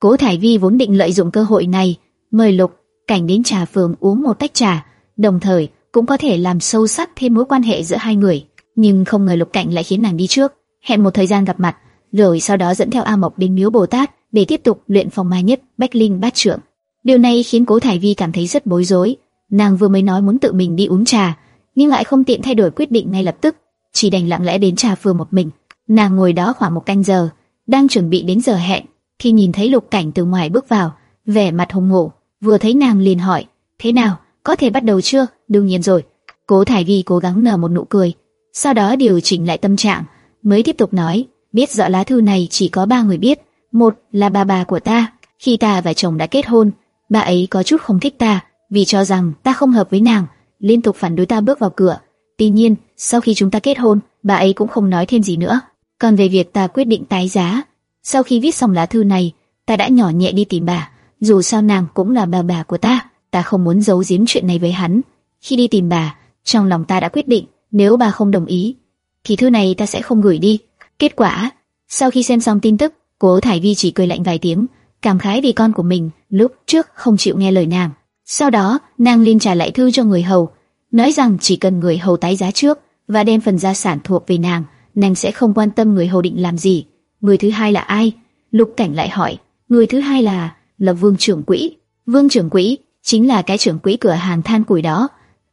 Cố Thải Vi vốn định lợi dụng cơ hội này mời Lục Cảnh đến trà phường uống một tách trà, đồng thời cũng có thể làm sâu sắc thêm mối quan hệ giữa hai người. Nhưng không ngờ Lục Cảnh lại khiến nàng đi trước, hẹn một thời gian gặp mặt, rồi sau đó dẫn theo A Mộc đến miếu Bồ Tát để tiếp tục luyện phòng mai nhất Bách Linh Bát Trượng. Điều này khiến Cố Thải Vi cảm thấy rất bối rối. Nàng vừa mới nói muốn tự mình đi uống trà, nhưng lại không tiện thay đổi quyết định ngay lập tức, chỉ đành lặng lẽ đến trà phường một mình. Nàng ngồi đó khoảng một canh giờ, đang chuẩn bị đến giờ hẹn, khi nhìn thấy Lục Cảnh từ ngoài bước vào, vẻ mặt hùng ngộ, vừa thấy nàng liền hỏi: "Thế nào, có thể bắt đầu chưa?" "Đương nhiên rồi." Cố Thải Vi cố gắng nở một nụ cười, sau đó điều chỉnh lại tâm trạng, mới tiếp tục nói: "Biết rõ lá thư này chỉ có ba người biết, một là bà bà của ta, khi ta và chồng đã kết hôn, bà ấy có chút không thích ta, vì cho rằng ta không hợp với nàng, liên tục phản đối ta bước vào cửa. Tuy nhiên, sau khi chúng ta kết hôn, bà ấy cũng không nói thêm gì nữa. Còn về việc ta quyết định tái giá, sau khi viết xong lá thư này, ta đã nhỏ nhẹ đi tìm bà. Dù sao nàng cũng là bà bà của ta, ta không muốn giấu giếm chuyện này với hắn. Khi đi tìm bà, trong lòng ta đã quyết định, nếu bà không đồng ý, thì thư này ta sẽ không gửi đi. Kết quả, sau khi xem xong tin tức, Cố Thải Vi chỉ cười lạnh vài tiếng, cảm khái vì con của mình lúc trước không chịu nghe lời nàng. Sau đó, nàng liên trả lại thư cho người hầu, nói rằng chỉ cần người hầu tái giá trước và đem phần gia sản thuộc về nàng, nàng sẽ không quan tâm người hầu định làm gì. Người thứ hai là ai? Lục Cảnh lại hỏi. Người thứ hai là là Vương trưởng quỹ. Vương trưởng quỹ chính là cái trưởng quỹ cửa hàng than củi đó.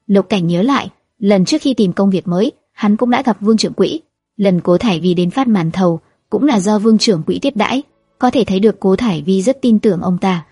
Lục Cảnh nhớ lại, lần trước khi tìm công việc mới, hắn cũng đã gặp Vương trưởng quỹ. Lần Cố Thải Vi đến phát màn thầu, cũng là do Vương trưởng quỹ tiếp đãi, có thể thấy được Cố Thải Vi rất tin tưởng ông ta.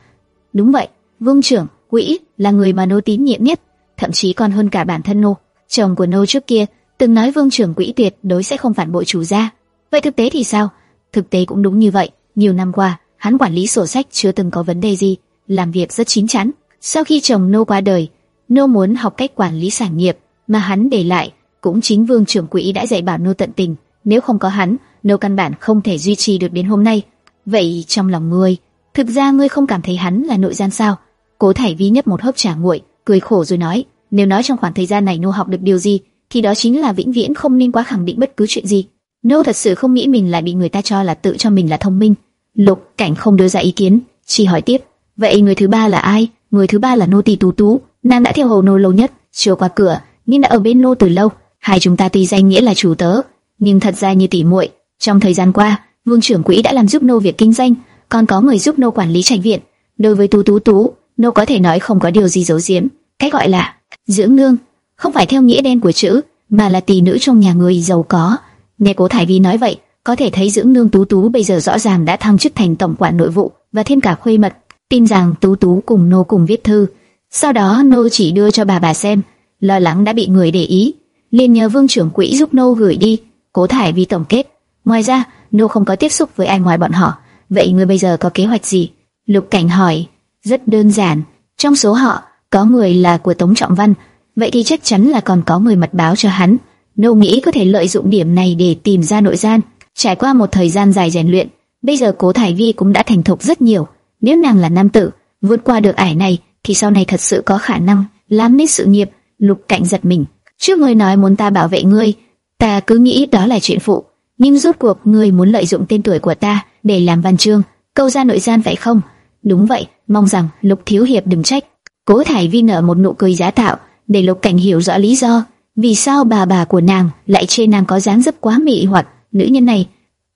Đúng vậy, Vương trưởng quỹ là người mà nô tín nhiệm nhất, thậm chí còn hơn cả bản thân nô. Chồng của nô trước kia từng nói Vương trưởng quỹ tuyệt đối sẽ không phản bội chủ gia. Vậy thực tế thì sao? Thực tế cũng đúng như vậy. Nhiều năm qua, hắn quản lý sổ sách chưa từng có vấn đề gì, làm việc rất chín chắn. Sau khi chồng nô qua đời, nô muốn học cách quản lý sản nghiệp mà hắn để lại, cũng chính Vương trưởng quỹ đã dạy bảo nô tận tình. Nếu không có hắn, nô căn bản không thể duy trì được đến hôm nay. Vậy trong lòng ngươi, thực ra ngươi không cảm thấy hắn là nội gian sao? Cố Thải Vi nhấp một hớp trà nguội, cười khổ rồi nói, nếu nói trong khoảng thời gian này nô học được điều gì, thì đó chính là vĩnh viễn không nên quá khẳng định bất cứ chuyện gì. Nô thật sự không nghĩ mình lại bị người ta cho là tự cho mình là thông minh. Lục Cảnh không đưa ra ý kiến, chỉ hỏi tiếp, vậy người thứ ba là ai? Người thứ ba là nô tỳ Tú Tú, nàng đã theo hầu nô lâu nhất, chưa qua cửa, nhưng đã ở bên nô từ lâu. Hai chúng ta tuy danh nghĩa là chủ tớ, nhưng thật ra như tỷ muội. Trong thời gian qua, Vương trưởng quỹ đã làm giúp nô việc kinh doanh, còn có người giúp nô quản lý trạch viện. Đối với Tú Tú Tú, nô có thể nói không có điều gì giấu giếm. Cái gọi là dưỡng nương, không phải theo nghĩa đen của chữ, mà là tỷ nữ trong nhà người giàu có. Nghe Cố Thải Vi nói vậy, có thể thấy dưỡng nương Tú Tú bây giờ rõ ràng đã thăng chức thành tổng quản nội vụ và thêm cả khuê mật. Tin rằng Tú Tú cùng nô cùng viết thư, sau đó nô chỉ đưa cho bà bà xem, lo lắng đã bị người để ý, liền nhờ Vương trưởng quỹ giúp nô gửi đi. Cố Thải Vi tổng kết, ngoài ra nô không có tiếp xúc với ai ngoài bọn họ. Vậy người bây giờ có kế hoạch gì? Lục Cảnh hỏi. Rất đơn giản, trong số họ có người là của Tống Trọng Văn, vậy thì chắc chắn là còn có người mật báo cho hắn. Nô nghĩ có thể lợi dụng điểm này để tìm ra nội gian. Trải qua một thời gian dài rèn luyện, bây giờ Cố Thải Vi cũng đã thành thục rất nhiều. Nếu nàng là nam tử, vượt qua được ải này, thì sau này thật sự có khả năng làm nên sự nghiệp. Lục Cảnh giật mình. Trước ngươi nói muốn ta bảo vệ ngươi, ta cứ nghĩ đó là chuyện phụ, nhưng rốt cuộc ngươi muốn lợi dụng tên tuổi của ta để làm văn chương, câu ra nội gian phải không? Đúng vậy, mong rằng Lục thiếu hiệp đừng trách. Cố Thải Vi nở một nụ cười giá tạo, để Lục Cảnh hiểu rõ lý do, vì sao bà bà của nàng lại chê nàng có dáng dấp quá mị hoặc nữ nhân này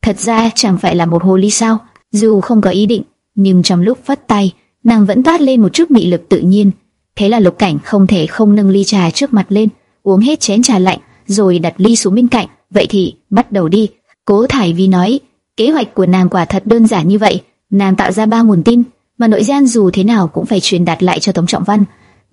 thật ra chẳng phải là một hồ ly sao? Dù không có ý định, nhưng trong lúc phất tay, nàng vẫn toát lên một chút mị lực tự nhiên. Thế là Lục Cảnh không thể không nâng ly trà trước mặt lên, uống hết chén trà lạnh, rồi đặt ly xuống bên cạnh. Vậy thì bắt đầu đi. Cố Thải Vi nói, kế hoạch của nàng quả thật đơn giản như vậy. Nàng tạo ra ba nguồn tin, mà nội gian dù thế nào cũng phải truyền đạt lại cho Tống Trọng Văn.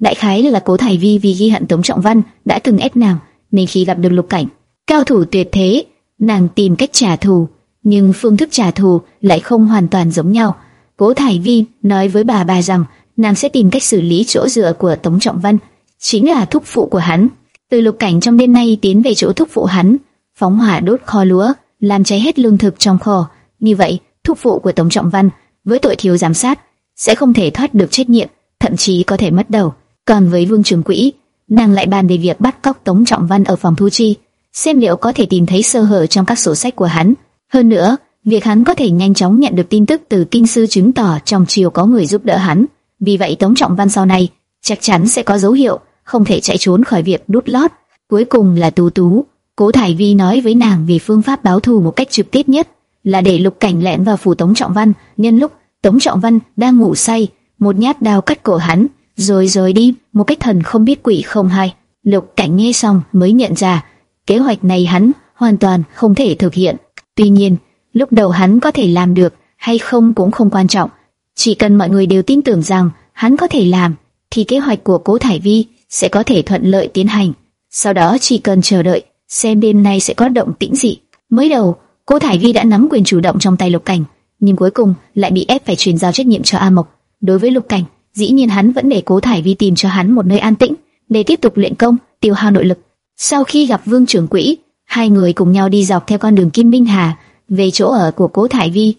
Đại khái là Cố Thải Vi vì ghi hận Tống Trọng Văn đã từng ép nàng, nên khi gặp được Lục Cảnh, cao thủ tuyệt thế, nàng tìm cách trả thù, nhưng phương thức trả thù lại không hoàn toàn giống nhau. Cố Thải Vi nói với bà bà rằng nàng sẽ tìm cách xử lý chỗ dựa của Tống Trọng Văn, chính là thúc phụ của hắn. Từ Lục Cảnh trong đêm nay tiến về chỗ thúc phụ hắn, phóng hỏa đốt kho lúa, làm cháy hết lương thực trong kho. Như vậy, thúc phụ của Tống Trọng Văn với tội thiếu giám sát sẽ không thể thoát được trách nhiệm, thậm chí có thể mất đầu. Còn với Vương Trường Quỹ, nàng lại bàn về việc bắt cóc Tống Trọng Văn ở phòng thu chi, xem liệu có thể tìm thấy sơ hở trong các sổ sách của hắn. Hơn nữa, Việc hắn có thể nhanh chóng nhận được tin tức từ kinh sư chứng tỏ trong triều có người giúp đỡ hắn. Vì vậy Tống Trọng Văn sau này chắc chắn sẽ có dấu hiệu, không thể chạy trốn khỏi việc đút lót. Cuối cùng là Tú Tú. Cố Thải Vi nói với nàng về phương pháp báo thù một cách trực tiếp nhất, là để Lục Cảnh lẻn vào phủ Tống Trọng Văn, nhân lúc Tống Trọng Văn đang ngủ say, một nhát đao cắt cổ hắn, rồi rời đi, một cách thần không biết quỷ không hay. Lục Cảnh nghe xong mới nhận ra, kế hoạch này hắn hoàn toàn không thể thực hiện. Tuy nhiên, lúc đầu hắn có thể làm được hay không cũng không quan trọng, chỉ cần mọi người đều tin tưởng rằng hắn có thể làm, thì kế hoạch của Cố Thải Vi sẽ có thể thuận lợi tiến hành. Sau đó chỉ cần chờ đợi, xem đêm nay sẽ có động tĩnh gì. Mới đầu, Cố Thải Vi đã nắm quyền chủ động trong tay Lục Cảnh, nhưng cuối cùng lại bị ép phải truyền giao trách nhiệm cho A Mộc. Đối với Lục Cảnh, dĩ nhiên hắn vẫn để Cố Thải Vi tìm cho hắn một nơi an tĩnh để tiếp tục luyện công, tiêu hao nội lực. Sau khi gặp Vương trưởng quỹ, hai người cùng nhau đi dọc theo con đường Kim Minh Hà về chỗ ở của Cố Thải Vi.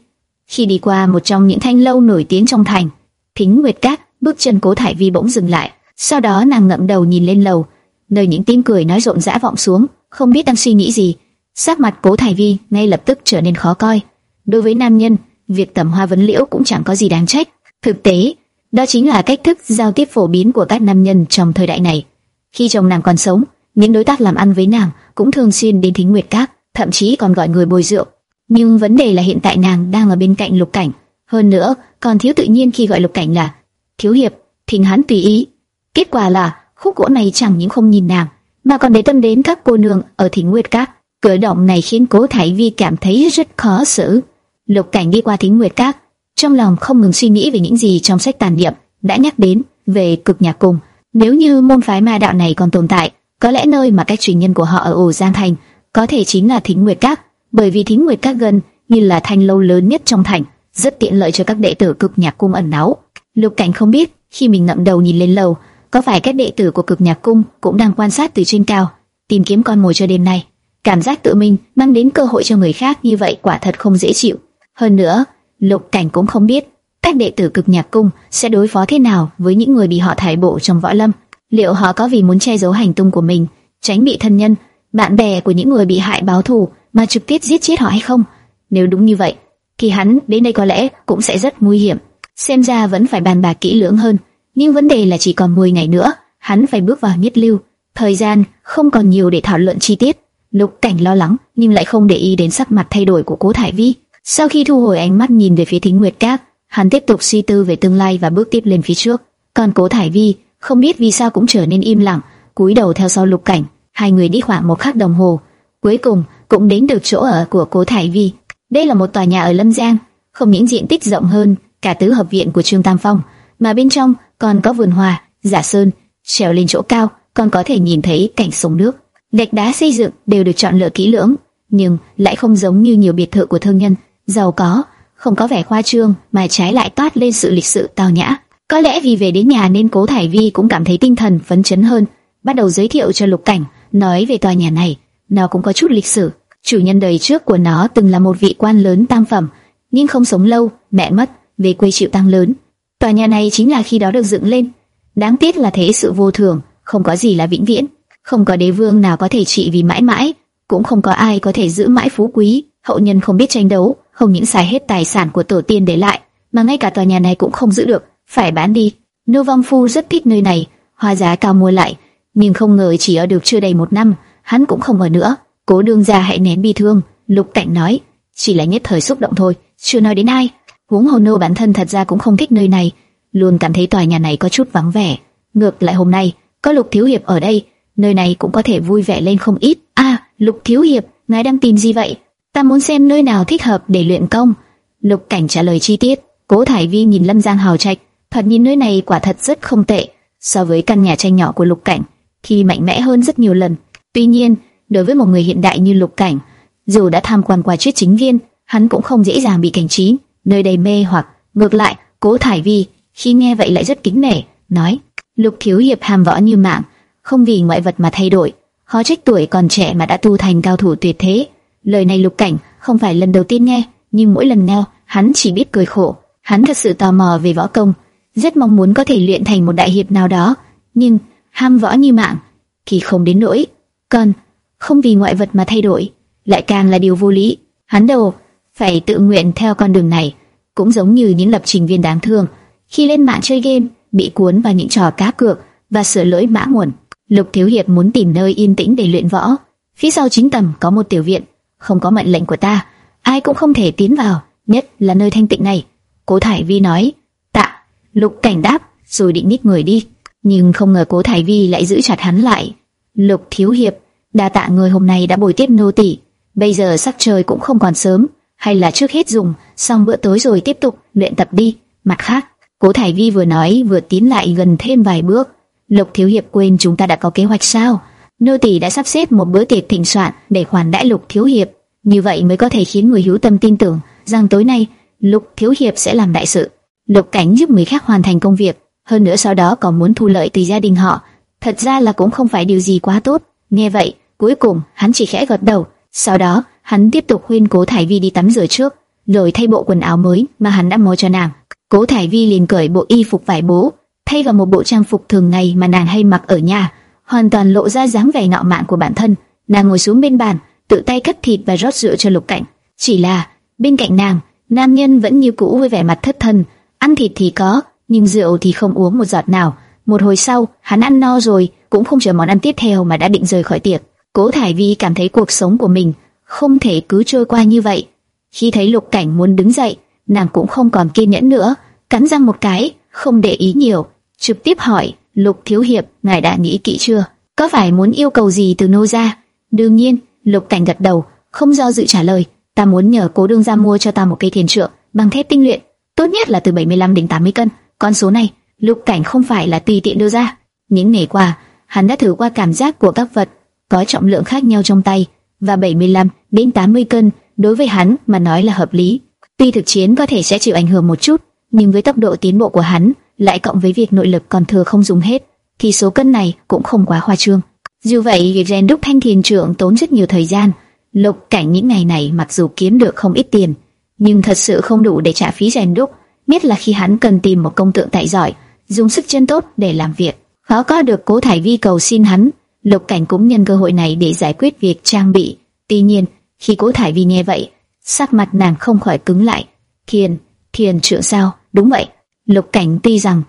Khi đi qua một trong những thanh lâu nổi tiếng trong thành, Thính Nguyệt Các, bước chân Cố Thải Vi bỗng dừng lại. Sau đó nàng ngẩng đầu nhìn lên lầu, nơi những tiếng cười nói rộn rã vọng xuống, không biết đang suy nghĩ gì. Sắc mặt Cố Thải Vi ngay lập tức trở nên khó coi. Đối với nam nhân, việc tầm hoa vấn liễu cũng chẳng có gì đáng trách. Thực tế, đó chính là cách thức giao tiếp phổ biến của các nam nhân trong thời đại này. Khi chồng nàng còn sống, những đối tác làm ăn với nàng cũng thường xuyên đến Thính Nguyệt Các, thậm chí còn gọi người bồi rượu. Nhưng vấn đề là hiện tại nàng đang ở bên cạnh Lục Cảnh, hơn nữa còn thiếu tự nhiên khi gọi Lục Cảnh là thiếu hiệp, thình hắn tùy ý. Kết quả là khúc gỗ này chẳng những không nhìn nàng, mà còn để tâm đến các cô nương ở Thính Nguyệt Các. Cử động này khiến Cố Thải Vi cảm thấy rất khó xử. Lục Cảnh đi qua Thính Nguyệt Các, trong lòng không ngừng suy nghĩ về những gì trong sách tàn niệm đã nhắc đến về cực nhạc cung. Nếu như môn phái ma đạo này còn tồn tại, có lẽ nơi mà các truyền nhân của họ ở ổ Giang Thành có thể chính là Thính Nguyệt Các, bởi vì Thính Nguyệt Các gần như là thanh lâu lớn nhất trong thành, rất tiện lợi cho các đệ tử cực nhạc cung ẩn náu. Lục Cảnh không biết khi mình ngậm đầu nhìn lên lầu, có phải các đệ tử của cực nhạc cung cũng đang quan sát từ trên cao, tìm kiếm con mồi cho đêm nay. Cảm giác tự mình mang đến cơ hội cho người khác như vậy quả thật không dễ chịu. Hơn nữa, Lục Cảnh cũng không biết các đệ tử cực nhạc cung sẽ đối phó thế nào với những người bị họ thải bộ trong võ lâm. Liệu họ có vì muốn che giấu hành tung của mình, tránh bị thân nhân, bạn bè của những người bị hại báo thù mà trực tiếp giết chết họ hay không? Nếu đúng như vậy, thì hắn đến đây có lẽ cũng sẽ rất nguy hiểm. Xem ra vẫn phải bàn bạc kỹ lưỡng hơn. Nhưng vấn đề là chỉ còn 10 ngày nữa, hắn phải bước vào nhất lưu. Thời gian không còn nhiều để thảo luận chi tiết. Lục Cảnh lo lắng, nhưng lại không để ý đến sắc mặt thay đổi của Cố Thải Vi. Sau khi thu hồi ánh mắt nhìn về phía Thính Nguyệt Các, hắn tiếp tục suy tư về tương lai và bước tiếp lên phía trước. Còn Cố Thải Vi không biết vì sao cũng trở nên im lặng, cúi đầu theo sau Lục Cảnh. Hai người đi khoảng một khắc đồng hồ, cuối cùng cũng đến được chỗ ở của Cố Thải Vi. Đây là một tòa nhà ở Lâm Giang, không những diện tích rộng hơn cả tứ hợp viện của Trương Tam Phong, mà bên trong còn có vườn hoa, giả sơn, trèo lên chỗ cao còn có thể nhìn thấy cảnh sông nước. Gạch đá xây dựng đều được chọn lựa kỹ lưỡng, nhưng lại không giống như nhiều biệt thự của thương nhân giàu có, không có vẻ khoa trương mà trái lại toát lên sự lịch sự tao nhã. Có lẽ vì về đến nhà nên Cố Thải Vi cũng cảm thấy tinh thần phấn chấn hơn, bắt đầu giới thiệu cho Lục Cảnh, nói về tòa nhà này, nó cũng có chút lịch sử. Chủ nhân đời trước của nó từng là một vị quan lớn tam phẩm, nhưng không sống lâu, mẹ mất, về quê chịu tăng lớn. Tòa nhà này chính là khi đó được dựng lên. Đáng tiếc là thế sự vô thường, không có gì là vĩnh viễn, không có đế vương nào có thể trị vì mãi mãi, cũng không có ai có thể giữ mãi phú quý, hậu nhân không biết tranh đấu, không những xài hết tài sản của tổ tiên để lại, mà ngay cả tòa nhà này cũng không giữ được, phải bán đi. Nô Vong Phu rất thích nơi này, hoa giá cao mua lại, nhưng không ngờ chỉ ở được chưa đầy một năm, hắn cũng không ở nữa. Cố đương gia hãy nén bi thương, Lục Cảnh nói, chỉ là nhất thời xúc động thôi, chưa nói đến ai. Huống hồ nô bản thân thật ra cũng không thích nơi này, luôn cảm thấy tòa nhà này có chút vắng vẻ. Ngược lại hôm nay, có Lục Thiếu Hiệp ở đây, nơi này cũng có thể vui vẻ lên không ít. A, à, Lục Thiếu Hiệp, ngài đang tìm gì vậy? Ta muốn xem nơi nào thích hợp để luyện công. Lục Cảnh trả lời chi tiết. Cố Thải Vi nhìn Lâm Giang hào trạch, thật nhìn nơi này quả thật rất không tệ, so với căn nhà tranh nhỏ của Lục Cảnh, khi mạnh mẽ hơn rất nhiều lần. Tuy nhiên, đối với một người hiện đại như Lục Cảnh, dù đã tham quan qua triết chính viên, hắn cũng không dễ dàng bị cảnh trí, nơi đầy mê hoặc. Ngược lại, Cố Thải Vi khi nghe vậy lại rất kính nể, nói: Lục thiếu hiệp hàm võ như mạng, không vì ngoại vật mà thay đổi, khó trách tuổi còn trẻ mà đã tu thành cao thủ tuyệt thế. Lời này Lục Cảnh không phải lần đầu tiên nghe, nhưng mỗi lần nghe, hắn chỉ biết cười khổ. Hắn thật sự tò mò về võ công, rất mong muốn có thể luyện thành một đại hiệp nào đó, nhưng ham võ như mạng thì không đến nỗi. Còn không vì ngoại vật mà thay đổi, lại càng là điều vô lý. Hắn đâu phải tự nguyện theo con đường này, cũng giống như những lập trình viên đáng thương khi lên mạng chơi game bị cuốn vào những trò cá cược và sửa lỗi mã nguồn. Lục Thiếu Hiệp muốn tìm nơi yên tĩnh để luyện võ. Phía sau chính tầm có một tiểu viện, không có mệnh lệnh của ta, ai cũng không thể tiến vào, nhất là nơi thanh tịnh này. Cố Thải Vi nói, tạ. Lục Cảnh đáp, rồi định nhích người đi, nhưng không ngờ Cố Thải Vi lại giữ chặt hắn lại. Lục Thiếu Hiệp, đa tạ người hôm nay đã bồi tiếp nô tỳ. Bây giờ sắc trời cũng không còn sớm, hay là trước hết dùng, xong bữa tối rồi tiếp tục luyện tập đi. Mặt khác, Cố Thải Vi vừa nói vừa tiến lại gần thêm vài bước. Lục Thiếu Hiệp quên chúng ta đã có kế hoạch sao? Nô tỳ đã sắp xếp một bữa tiệc thịnh soạn để khoản đãi Lục Thiếu Hiệp, như vậy mới có thể khiến người hữu tâm tin tưởng rằng tối nay Lục Thiếu Hiệp sẽ làm đại sự. Lục Cảnh giúp người khác hoàn thành công việc, hơn nữa sau đó còn muốn thu lợi từ gia đình họ. Thật ra là cũng không phải điều gì quá tốt. Nghe vậy, cuối cùng hắn chỉ khẽ gật đầu. Sau đó, hắn tiếp tục khuyên Cố Thải Vi đi tắm rửa trước, rồi thay bộ quần áo mới mà hắn đã mua cho nàng. Cố Thải Vi liền cởi bộ y phục vải bố, thay vào một bộ trang phục thường ngày mà nàng hay mặc ở nhà, hoàn toàn lộ ra dáng vẻ ngạo mạn của bản thân. Nàng ngồi xuống bên bàn, tự tay cắt thịt và rót rượu cho Lục Cảnh. Chỉ là bên cạnh nàng, nam nhân vẫn như cũ với vẻ mặt thất thần, ăn thịt thì có, nhưng rượu thì không uống một giọt nào. Một hồi sau, hắn ăn no rồi, cũng không chờ món ăn tiếp theo mà đã định rời khỏi tiệc. Cố Thải Vi cảm thấy cuộc sống của mình không thể cứ trôi qua như vậy. Khi thấy Lục Cảnh muốn đứng dậy, nàng cũng không còn kiên nhẫn nữa, cắn răng một cái, không để ý nhiều, trực tiếp hỏi, Lục Thiếu Hiệp, ngài đã nghĩ kỹ chưa? Có phải muốn yêu cầu gì từ nô gia? Đương nhiên, Lục Cảnh gật đầu, không do dự trả lời, ta muốn nhờ cố đương gia mua cho ta một cây thiền trượng bằng thép tinh luyện, tốt nhất là từ 75 đến 80 cân. Con số này, Lục Cảnh không phải là tùy tiện đưa ra. Những ngày qua, hắn đã thử qua cảm giác của các vật có trọng lượng khác nhau trong tay, và 75 đến 80 cân đối với hắn mà nói là hợp lý. Tuy thực chiến có thể sẽ chịu ảnh hưởng một chút, nhưng với tốc độ tiến bộ của hắn, lại cộng với việc nội lực còn thừa không dùng hết, thì số cân này cũng không quá khoa trương. Dù vậy, việc rèn đúc thanh thiền trưởng tốn rất nhiều thời gian. Lục cảnh những ngày này mặc dù kiếm được không ít tiền, nhưng thật sự không đủ để trả phí rèn đúc, nhất là khi hắn cần tìm một công tượng tại giỏi, dùng sức chân tốt để làm việc. Khó có được cố thải vi cầu xin hắn, lục cảnh cũng nhân cơ hội này để giải quyết việc trang bị. Tuy nhiên, khi cố thải vi nghe vậy, sắc mặt nàng không khỏi cứng lại. Thiền, thiền trưởng sao? Đúng vậy. Lục cảnh tuy rằng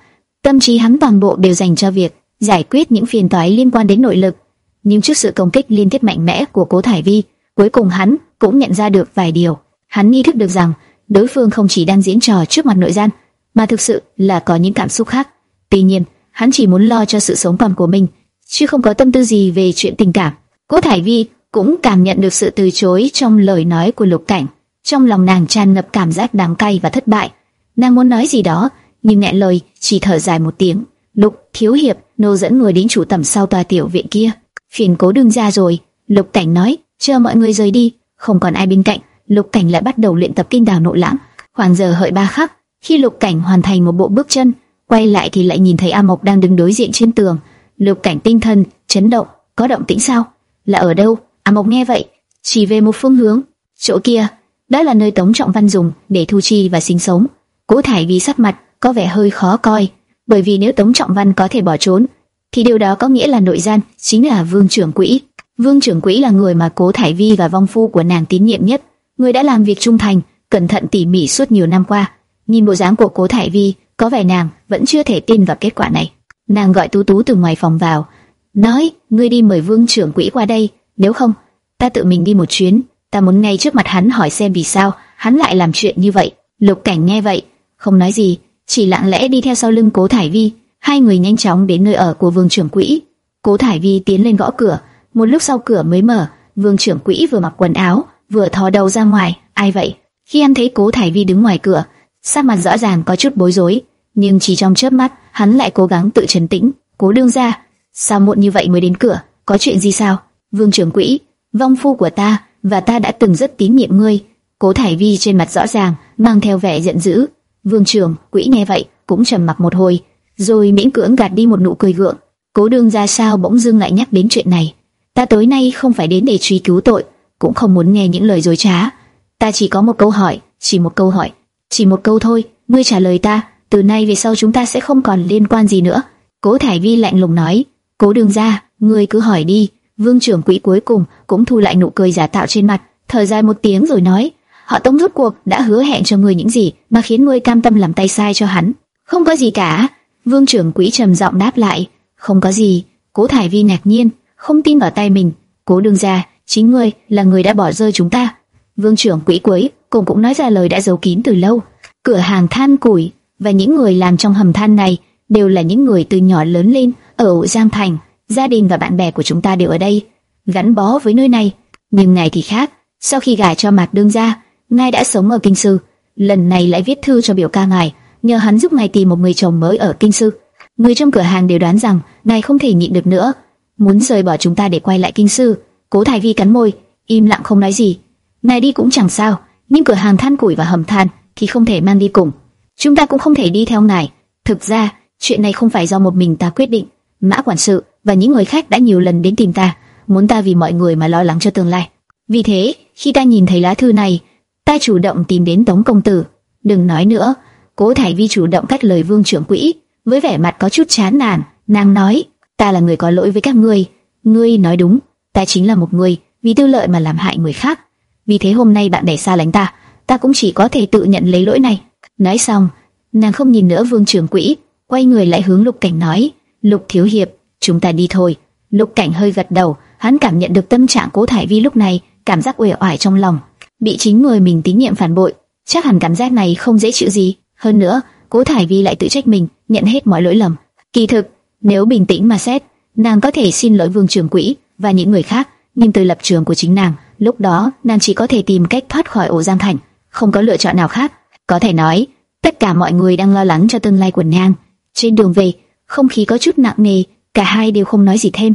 tâm trí hắn toàn bộ đều dành cho việc giải quyết những phiền toái liên quan đến nội lực, nhưng trước sự công kích liên tiếp mạnh mẽ của cố thải vi, cuối cùng hắn cũng nhận ra được vài điều. Hắn ý thức được rằng đối phương không chỉ đang diễn trò trước mặt nội gian, mà thực sự là có những cảm xúc khác. Tuy nhiên, hắn chỉ muốn lo cho sự sống còn của mình, chứ không có tâm tư gì về chuyện tình cảm. Cố Thải Vi cũng cảm nhận được sự từ chối trong lời nói của Lục Cảnh, trong lòng nàng tràn ngập cảm giác đắng cay và thất bại. Nàng muốn nói gì đó, nhưng nghẹn lời, chỉ thở dài một tiếng. Lục thiếu hiệp, nô dẫn người đến chủ tầm sau tòa tiểu viện kia. Phiền cố đương ra rồi. Lục cảnh nói, chờ mọi người rời đi, không còn ai bên cạnh. Lục cảnh lại bắt đầu luyện tập kinh đào nội lãng. Khoảng giờ hợi ba khắc, khi lục cảnh hoàn thành một bộ bước chân, quay lại thì lại nhìn thấy A Mộc đang đứng đối diện trên tường. Lục cảnh tinh thần chấn động, có động tĩnh sao? Là ở đâu? A Mộc nghe vậy, chỉ về một phương hướng, chỗ kia, đó là nơi Tống Trọng Văn dùng để thu chi và sinh sống. Cố Thải vì sắc mặt có vẻ hơi khó coi, bởi vì nếu Tống Trọng Văn có thể bỏ trốn, thì điều đó có nghĩa là nội gian chính là Vương trưởng quỹ. Vương trưởng quỹ là người mà Cố Thải Vi và vong phu của nàng tín nhiệm nhất, người đã làm việc trung thành, cẩn thận tỉ mỉ suốt nhiều năm qua. Nhìn bộ dáng của Cố Thải Vi, có vẻ nàng vẫn chưa thể tin vào kết quả này. Nàng gọi Tú Tú từ ngoài phòng vào, nói: "Ngươi đi mời Vương trưởng quỹ qua đây, nếu không, ta tự mình đi một chuyến." Ta muốn ngay trước mặt hắn hỏi xem vì sao hắn lại làm chuyện như vậy. Lục Cảnh nghe vậy, không nói gì, chỉ lặng lẽ đi theo sau lưng Cố Thải Vi. Hai người nhanh chóng đến nơi ở của Vương trưởng quỹ. Cố Thải Vi tiến lên gõ cửa, một lúc sau cửa mới mở. Vương trưởng quỹ vừa mặc quần áo, vừa thò đầu ra ngoài. Ai vậy? Khi anh thấy Cố Thải Vi đứng ngoài cửa, sắc mặt rõ ràng có chút bối rối, nhưng chỉ trong chớp mắt, hắn lại cố gắng tự trấn tĩnh. Cố đương ra, sao muộn như vậy mới đến cửa? Có chuyện gì sao? Vương trưởng quỹ, vong phu của ta và ta đã từng rất tín nhiệm ngươi. Cố Thải Vi trên mặt rõ ràng mang theo vẻ giận dữ. Vương trưởng, quỹ nghe vậy cũng trầm mặc một hồi, rồi miễn cưỡng gạt đi một nụ cười gượng. Cố Đường ra sao bỗng dưng lại nhắc đến chuyện này? Ta tối nay không phải đến để truy cứu tội, cũng không muốn nghe những lời dối trá. Ta chỉ có một câu hỏi, chỉ một câu hỏi, chỉ một câu thôi. Ngươi trả lời ta, từ nay về sau chúng ta sẽ không còn liên quan gì nữa. Cố Thải Vi lạnh lùng nói. Cố Đường ra, ngươi cứ hỏi đi. Vương trưởng quỹ cuối cùng cũng thu lại nụ cười giả tạo trên mặt, thở dài một tiếng rồi nói: họ Tống rút cuộc đã hứa hẹn cho ngươi những gì mà khiến ngươi cam tâm làm tay sai cho hắn? Không có gì cả. Vương trưởng quỹ trầm giọng đáp lại, không có gì. Cố Thải Vi ngạc nhiên, không tin vào tay mình. Cố đương gia, chính ngươi là người đã bỏ rơi chúng ta. Vương trưởng quỹ quấy, cùng cũng nói ra lời đã giấu kín từ lâu. Cửa hàng than củi và những người làm trong hầm than này đều là những người từ nhỏ lớn lên ở Giang Thành. Gia đình và bạn bè của chúng ta đều ở đây, gắn bó với nơi này. Nhưng ngày thì khác, sau khi gả cho Mạc Đương gia, ngài đã sống ở Kinh Sư, lần này lại viết thư cho biểu ca ngài, nhờ hắn giúp ngài tìm một người chồng mới ở Kinh Sư. Người trong cửa hàng đều đoán rằng ngài không thể nhịn được nữa, muốn rời bỏ chúng ta để quay lại Kinh Sư. Cố Thái Vi cắn môi, im lặng không nói gì. Ngài đi cũng chẳng sao, nhưng cửa hàng than củi và hầm than thì không thể mang đi cùng. Chúng ta cũng không thể đi theo ngài. Thực ra, chuyện này không phải do một mình ta quyết định. Mã quản sự và những người khác đã nhiều lần đến tìm ta, muốn ta vì mọi người mà lo lắng cho tương lai. Vì thế, khi ta nhìn thấy lá thư này, ta chủ động tìm đến Tống công tử. Đừng nói nữa, Cố Thải Vi chủ động cắt lời Vương trưởng quỹ, với vẻ mặt có chút chán nản, nàng nói: "Ta là người có lỗi với các ngươi, ngươi nói đúng, ta chính là một người vì tư lợi mà làm hại người khác. Vì thế hôm nay bạn để xa lánh ta, ta cũng chỉ có thể tự nhận lấy lỗi này." Nói xong, nàng không nhìn nữa Vương trưởng quỹ, quay người lại hướng Lục Cảnh nói: "Lục thiếu hiệp, chúng ta đi thôi." Lục Cảnh hơi gật đầu, hắn cảm nhận được tâm trạng Cố Thải Vi lúc này, cảm giác uể oải trong lòng, bị chính người mình tín nhiệm phản bội, chắc hẳn cảm giác này không dễ chịu gì. Hơn nữa, Cố Thải Vi lại tự trách mình, nhận hết mọi lỗi lầm. Kỳ thực, nếu bình tĩnh mà xét, nàng có thể xin lỗi Vương Trường Quỹ và những người khác, nhưng từ lập trường của chính nàng, lúc đó nàng chỉ có thể tìm cách thoát khỏi ổ giam thành, không có lựa chọn nào khác. Có thể nói, tất cả mọi người đang lo lắng cho tương lai của nàng. Trên đường về, không khí có chút nặng nề, cả hai đều không nói gì thêm.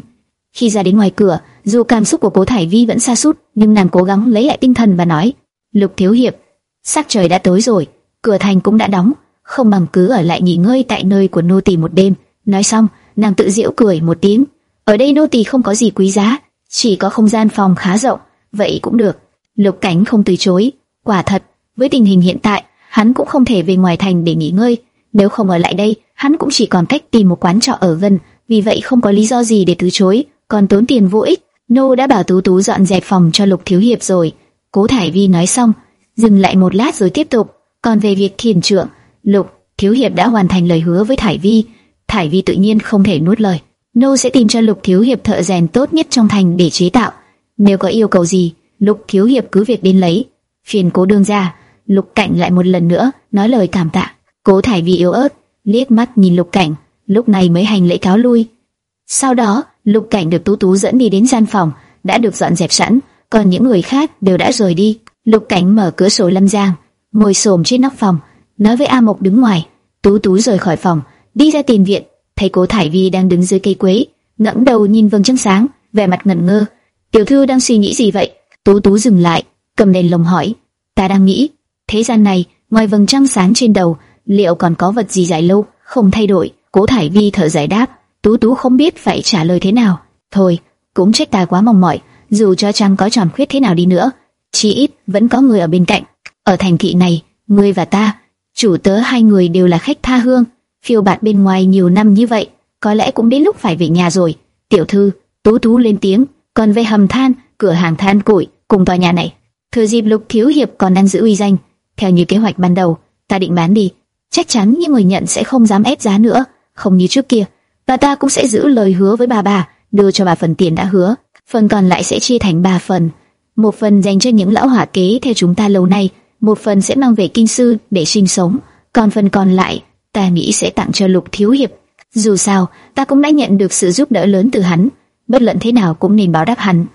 Khi ra đến ngoài cửa, dù cảm xúc của Cố Thải Vi vẫn xa sút, nhưng nàng cố gắng lấy lại tinh thần và nói: "Lục thiếu hiệp, sắc trời đã tối rồi, cửa thành cũng đã đóng, không bằng cứ ở lại nghỉ ngơi tại nơi của nô tỳ một đêm." Nói xong, nàng tự giễu cười một tiếng. Ở đây nô tỳ không có gì quý giá, chỉ có không gian phòng khá rộng, vậy cũng được. Lục Cảnh không từ chối, quả thật, với tình hình hiện tại, hắn cũng không thể về ngoài thành để nghỉ ngơi, nếu không ở lại đây, hắn cũng chỉ còn cách tìm một quán trọ ở gần, vì vậy không có lý do gì để từ chối, còn tốn tiền vô ích. Nô đã bảo Tú Tú dọn dẹp phòng cho Lục Thiếu Hiệp rồi. Cố Thải Vi nói xong, dừng lại một lát rồi tiếp tục. Còn về việc thiền trượng, Lục Thiếu Hiệp đã hoàn thành lời hứa với Thải Vi. Thải Vi tự nhiên không thể nuốt lời. Nô sẽ tìm cho Lục Thiếu Hiệp thợ rèn tốt nhất trong thành để chế tạo. Nếu có yêu cầu gì, Lục Thiếu Hiệp cứ việc đến lấy. Phiền cố đương ra, Lục Cảnh lại một lần nữa nói lời cảm tạ. Cố Thải Vi yếu ớt, liếc mắt nhìn Lục Cảnh, lúc này mới hành lễ cáo lui. Sau đó, Lục Cảnh được Tú Tú dẫn đi đến gian phòng đã được dọn dẹp sẵn, còn những người khác đều đã rời đi. Lục Cảnh mở cửa sổ lâm giang, ngồi xổm trên nóc phòng, nói với A Mộc đứng ngoài. Tú Tú rời khỏi phòng, đi ra tiền viện, thấy Cố Thải Vi đang đứng dưới cây quế, ngẩng đầu nhìn vầng trăng sáng, vẻ mặt ngẩn ngơ. Tiểu thư đang suy nghĩ gì vậy? Tú Tú dừng lại, cầm đèn lồng hỏi. Ta đang nghĩ, thế gian này, ngoài vầng trăng sáng trên đầu, liệu còn có vật gì dài lâu, không thay đổi? Cố Thải Vi thở dài đáp. Tú Tú không biết phải trả lời thế nào. Thôi, cũng trách ta quá mong mỏi, dù cho chăng có tròn khuyết thế nào đi nữa, chí ít vẫn có người ở bên cạnh. Ở thành thị này, ngươi và ta, chủ tớ hai người đều là khách tha hương, phiêu bạt bên ngoài nhiều năm như vậy, có lẽ cũng đến lúc phải về nhà rồi. Tiểu thư, Tú Tú lên tiếng, còn về hầm than, cửa hàng than củi cùng tòa nhà này, thừa dịp Lục thiếu hiệp còn đang giữ uy danh, theo như kế hoạch ban đầu, ta định bán đi, chắc chắn những người nhận sẽ không dám ép giá nữa, không như trước kia và ta cũng sẽ giữ lời hứa với bà bà, đưa cho bà phần tiền đã hứa, phần còn lại sẽ chia thành ba phần. Một phần dành cho những lão hỏa kế theo chúng ta lâu nay, một phần sẽ mang về kinh sư để sinh sống, còn phần còn lại ta nghĩ sẽ tặng cho Lục thiếu hiệp. Dù sao, ta cũng đã nhận được sự giúp đỡ lớn từ hắn, bất luận thế nào cũng nên báo đáp hắn.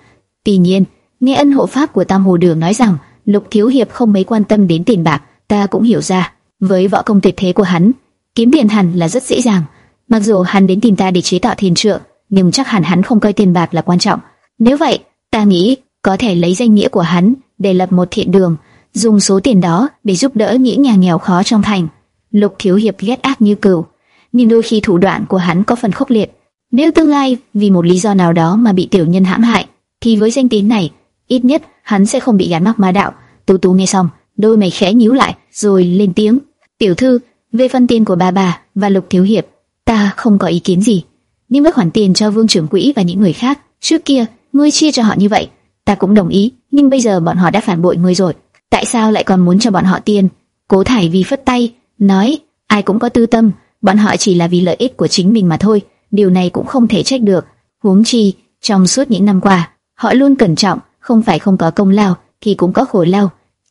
Tuy nhiên, nghe ân hộ pháp của Tam Hồ Đường nói rằng Lục thiếu hiệp không mấy quan tâm đến tiền bạc, ta cũng hiểu ra, với võ công tuyệt thế của hắn, kiếm tiền hẳn là rất dễ dàng. Mặc dù hắn đến tìm ta để chế tạo thiền trượng, nhưng chắc hẳn hắn không coi tiền bạc là quan trọng. Nếu vậy, ta nghĩ có thể lấy danh nghĩa của hắn để lập một thiện đường, dùng số tiền đó để giúp đỡ những nhà nghèo khó trong thành. Lục Thiếu Hiệp ghét ác như cừu, nhưng đôi khi thủ đoạn của hắn có phần khốc liệt. Nếu tương lai vì một lý do nào đó mà bị tiểu nhân hãm hại, thì với danh tiếng này, ít nhất hắn sẽ không bị gán mắc ma đạo. Tú Tú nghe xong, đôi mày khẽ nhíu lại, rồi lên tiếng: "Tiểu thư, về phân tiền của bà bà và Lục Thiếu Hiệp, Ta không có ý kiến gì, nhưng với khoản tiền cho Vương trưởng quỹ và những người khác, trước kia ngươi chia cho họ như vậy, ta cũng đồng ý, nhưng bây giờ bọn họ đã phản bội ngươi rồi, tại sao lại còn muốn cho bọn họ tiền? Cố Thải Vi phất tay, nói, ai cũng có tư tâm, bọn họ chỉ là vì lợi ích của chính mình mà thôi, điều này cũng không thể trách được. Huống chi, trong suốt những năm qua, họ luôn cẩn trọng, không phải không có công lao, thì cũng có khổ lao.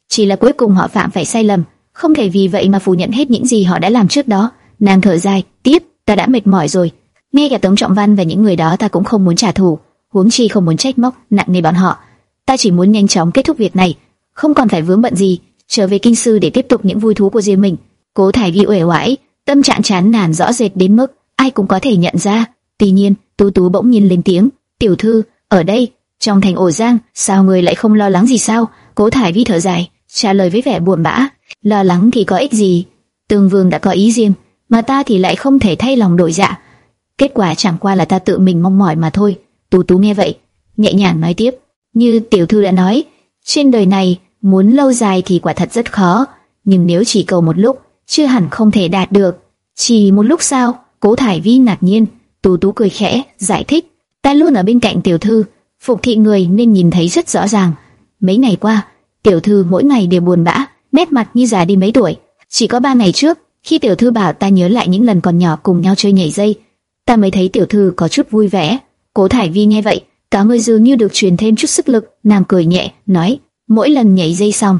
Chỉ là cuối cùng họ phạm phải sai lầm, không thể vì vậy mà phủ nhận hết những gì họ đã làm trước đó. Nàng thở dài, tiếp, ta đã mệt mỏi rồi. Ngay cả Tống Trọng Văn và những người đó ta cũng không muốn trả thù, huống chi không muốn trách móc nặng nề bọn họ. Ta chỉ muốn nhanh chóng kết thúc việc này, không còn phải vướng bận gì, trở về kinh sư để tiếp tục những vui thú của riêng mình. Cố Thải Vi uể oải, tâm trạng chán nản rõ rệt đến mức ai cũng có thể nhận ra. Tuy nhiên, Tú Tú bỗng nhiên lên tiếng, "Tiểu thư, ở đây, trong thành ổ giang, sao người lại không lo lắng gì sao?" Cố Thải Vi thở dài, trả lời với vẻ buồn bã, "Lo lắng thì có ích gì? Tương Vương đã có ý riêng, mà ta thì lại không thể thay lòng đổi dạ. Kết quả chẳng qua là ta tự mình mong mỏi mà thôi." Tú Tú nghe vậy, nhẹ nhàng nói tiếp, "Như tiểu thư đã nói, trên đời này muốn lâu dài thì quả thật rất khó, nhưng nếu chỉ cầu một lúc, chưa hẳn không thể đạt được. Chỉ một lúc sao? Cố Thải Vi ngạc nhiên, Tú Tú cười khẽ, giải thích, ta luôn ở bên cạnh tiểu thư, phục thị người nên nhìn thấy rất rõ ràng. Mấy ngày qua, tiểu thư mỗi ngày đều buồn bã, nét mặt như già đi mấy tuổi. Chỉ có ba ngày trước, khi tiểu thư bảo ta nhớ lại những lần còn nhỏ cùng nhau chơi nhảy dây, ta mới thấy tiểu thư có chút vui vẻ. Cố Thải Vi nghe vậy, cả người dường như được truyền thêm chút sức lực, nàng cười nhẹ, nói, mỗi lần nhảy dây xong,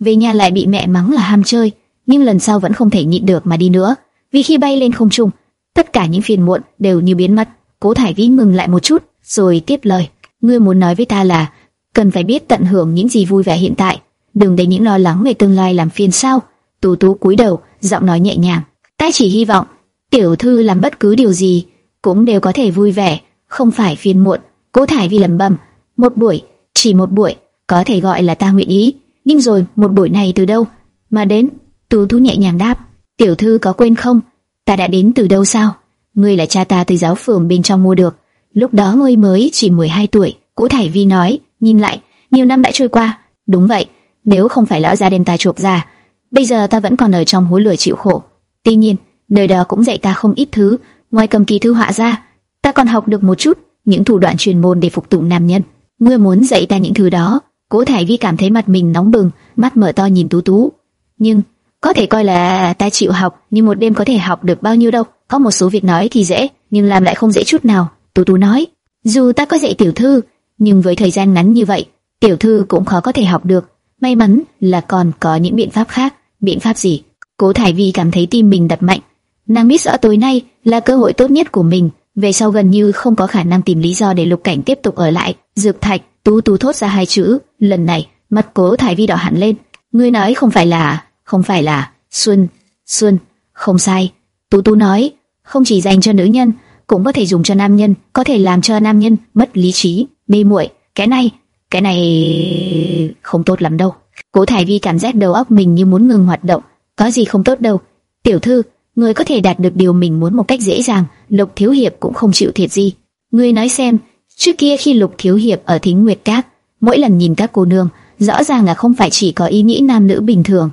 về nhà lại bị mẹ mắng là ham chơi, nhưng lần sau vẫn không thể nhịn được mà đi nữa, vì khi bay lên không trung, tất cả những phiền muộn đều như biến mất. Cố Thải Vi ngừng lại một chút, rồi tiếp lời, ngươi muốn nói với ta là cần phải biết tận hưởng những gì vui vẻ hiện tại, đừng để những lo lắng về tương lai làm phiền sao? Tú Tú cúi đầu, giọng nói nhẹ nhàng, ta chỉ hy vọng tiểu thư làm bất cứ điều gì cũng đều có thể vui vẻ, không phải phiền muộn. Cố Thải Vi lẩm bẩm, một buổi, chỉ một buổi, có thể gọi là ta nguyện ý, nhưng rồi một buổi này từ đâu mà đến? Tú Tú nhẹ nhàng đáp, tiểu thư có quên không? Ta đã đến từ đâu sao? Ngươi là cha ta từ giáo phường bên trong mua được. Lúc đó ngươi mới chỉ 12 tuổi. Cố Thải Vi nói, nhìn lại, nhiều năm đã trôi qua. Đúng vậy, nếu không phải lão gia đem ta chuộc ra, bây giờ ta vẫn còn ở trong hối lửa chịu khổ. Tuy nhiên, nơi đó cũng dạy ta không ít thứ, ngoài cầm kỳ thư họa ra, ta còn học được một chút những thủ đoạn truyền môn để phục tùng nam nhân. Ngươi muốn dạy ta những thứ đó? Cố Thải Vi cảm thấy mặt mình nóng bừng, mắt mở to nhìn Tú Tú. Nhưng có thể coi là ta chịu học, nhưng một đêm có thể học được bao nhiêu đâu. Có một số việc nói thì dễ, nhưng làm lại không dễ chút nào. Tú Tú nói, dù ta có dạy tiểu thư, nhưng với thời gian ngắn như vậy, tiểu thư cũng khó có thể học được. May mắn là còn có những biện pháp khác. Biện pháp gì? Cố Thải Vi cảm thấy tim mình đập mạnh. Nàng biết rõ tối nay là cơ hội tốt nhất của mình. Về sau gần như không có khả năng tìm lý do để Lục Cảnh tiếp tục ở lại. Dược Thạch, Tú Tú thốt ra hai chữ. Lần này, mặt Cố Thải Vi đỏ hẳn lên. Ngươi nói không phải là không phải là Xuân, Xuân, không sai. Tú Tú nói, không chỉ dành cho nữ nhân, cũng có thể dùng cho nam nhân, có thể làm cho nam nhân mất lý trí, mê muội. Cái này, cái này không tốt lắm đâu. Cố Thải Vi cảm giác đầu óc mình như muốn ngừng hoạt động. Có gì không tốt đâu. Tiểu thư, người có thể đạt được điều mình muốn một cách dễ dàng. Lục Thiếu Hiệp cũng không chịu thiệt gì. Ngươi nói xem, trước kia khi Lục Thiếu Hiệp ở Thính Nguyệt Các, mỗi lần nhìn các cô nương, rõ ràng là không phải chỉ có ý nghĩ nam nữ bình thường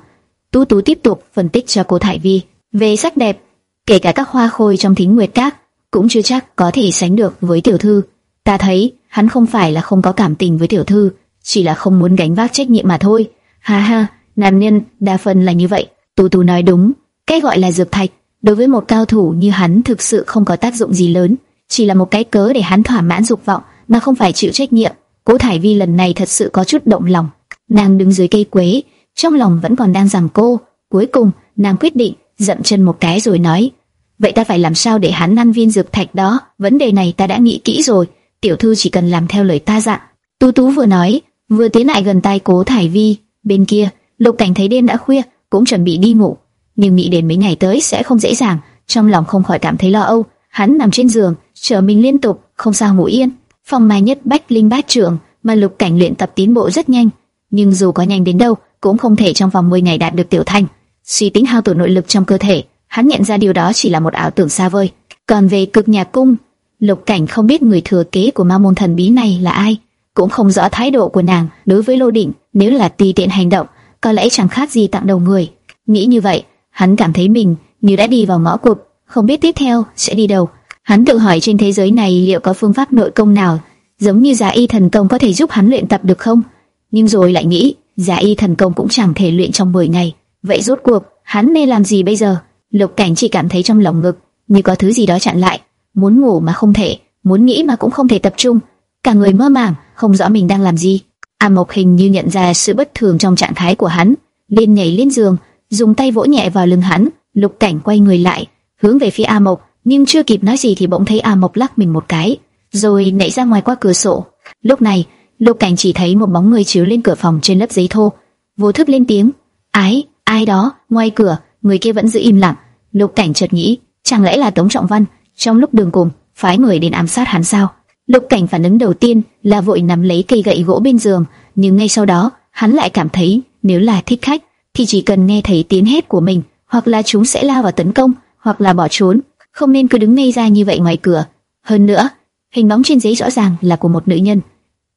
Tú Tú tiếp tục phân tích cho cô Thải Vi về sắc đẹp, kể cả các hoa khôi trong thính nguyệt các cũng chưa chắc có thể sánh được với tiểu thư. Ta thấy hắn không phải là không có cảm tình với tiểu thư, chỉ là không muốn gánh vác trách nhiệm mà thôi. Ha ha, nam nhân đa phần là như vậy. Tú Tú nói đúng, cái gọi là dược thạch đối với một cao thủ như hắn thực sự không có tác dụng gì lớn, chỉ là một cái cớ để hắn thỏa mãn dục vọng mà không phải chịu trách nhiệm. Cố Thải Vi lần này thật sự có chút động lòng. Nàng đứng dưới cây quế, trong lòng vẫn còn đang giằng cô. Cuối cùng, nàng quyết định dậm chân một cái rồi nói: vậy ta phải làm sao để hắn ăn viên dược thạch đó? Vấn đề này ta đã nghĩ kỹ rồi. Tiểu thư chỉ cần làm theo lời ta dặn. Tu Tú vừa nói, vừa tiến lại gần tay Cố Thải Vi. Bên kia, Lục Cảnh thấy đêm đã khuya, cũng chuẩn bị đi ngủ, nhưng nghĩ đến mấy ngày tới sẽ không dễ dàng, trong lòng không khỏi cảm thấy lo âu. Hắn nằm trên giường, chờ mình liên tục, không sao ngủ yên. Phòng mai nhất bách linh bát trưởng, mà Lục Cảnh luyện tập tiến bộ rất nhanh, nhưng dù có nhanh đến đâu, cũng không thể trong vòng 10 ngày đạt được tiểu thành. Suy tính hao tổn nội lực trong cơ thể, hắn nhận ra điều đó chỉ là một ảo tưởng xa vời. Còn về cực nhà cung, Lục Cảnh không biết người thừa kế của ma môn thần bí này là ai, cũng không rõ thái độ của nàng đối với Lô Định, nếu là tùy tiện hành động, có lẽ chẳng khác gì tặng đầu người. Nghĩ như vậy, hắn cảm thấy mình như đã đi vào ngõ cụt, không biết tiếp theo sẽ đi đâu. Hắn tự hỏi trên thế giới này liệu có phương pháp nội công nào giống như giả y thần công có thể giúp hắn luyện tập được không? Nhưng rồi lại nghĩ, giả y thần công cũng chẳng thể luyện trong 10 ngày. Vậy rốt cuộc, hắn nên làm gì bây giờ? Lục Cảnh chỉ cảm thấy trong lòng ngực như có thứ gì đó chặn lại, muốn ngủ mà không thể, muốn nghĩ mà cũng không thể tập trung, cả người mơ màng, không rõ mình đang làm gì. A Mộc hình như nhận ra sự bất thường trong trạng thái của hắn, liền nhảy lên giường, dùng tay vỗ nhẹ vào lưng hắn. Lục Cảnh quay người lại, hướng về phía A Mộc, nhưng chưa kịp nói gì thì bỗng thấy A Mộc lắc mình một cái, rồi nhảy ra ngoài qua cửa sổ. Lúc này, Lục Cảnh chỉ thấy một bóng người chiếu lên cửa phòng trên lớp giấy thô, vô thức lên tiếng, "Ái, ai đó?" Ngoài cửa, người kia vẫn giữ im lặng. Lục Cảnh chợt nghĩ, chẳng lẽ là Tống Trọng Văn trong lúc đường cùng phái người đến ám sát hắn sao? Lục Cảnh phản ứng đầu tiên là vội nắm lấy cây gậy gỗ bên giường, nhưng ngay sau đó, hắn lại cảm thấy nếu là thích khách thì chỉ cần nghe thấy tiếng hét của mình, hoặc là chúng sẽ lao vào tấn công, hoặc là bỏ trốn, không nên cứ đứng ngây ra như vậy ngoài cửa. Hơn nữa, hình bóng trên giấy rõ ràng là của một nữ nhân.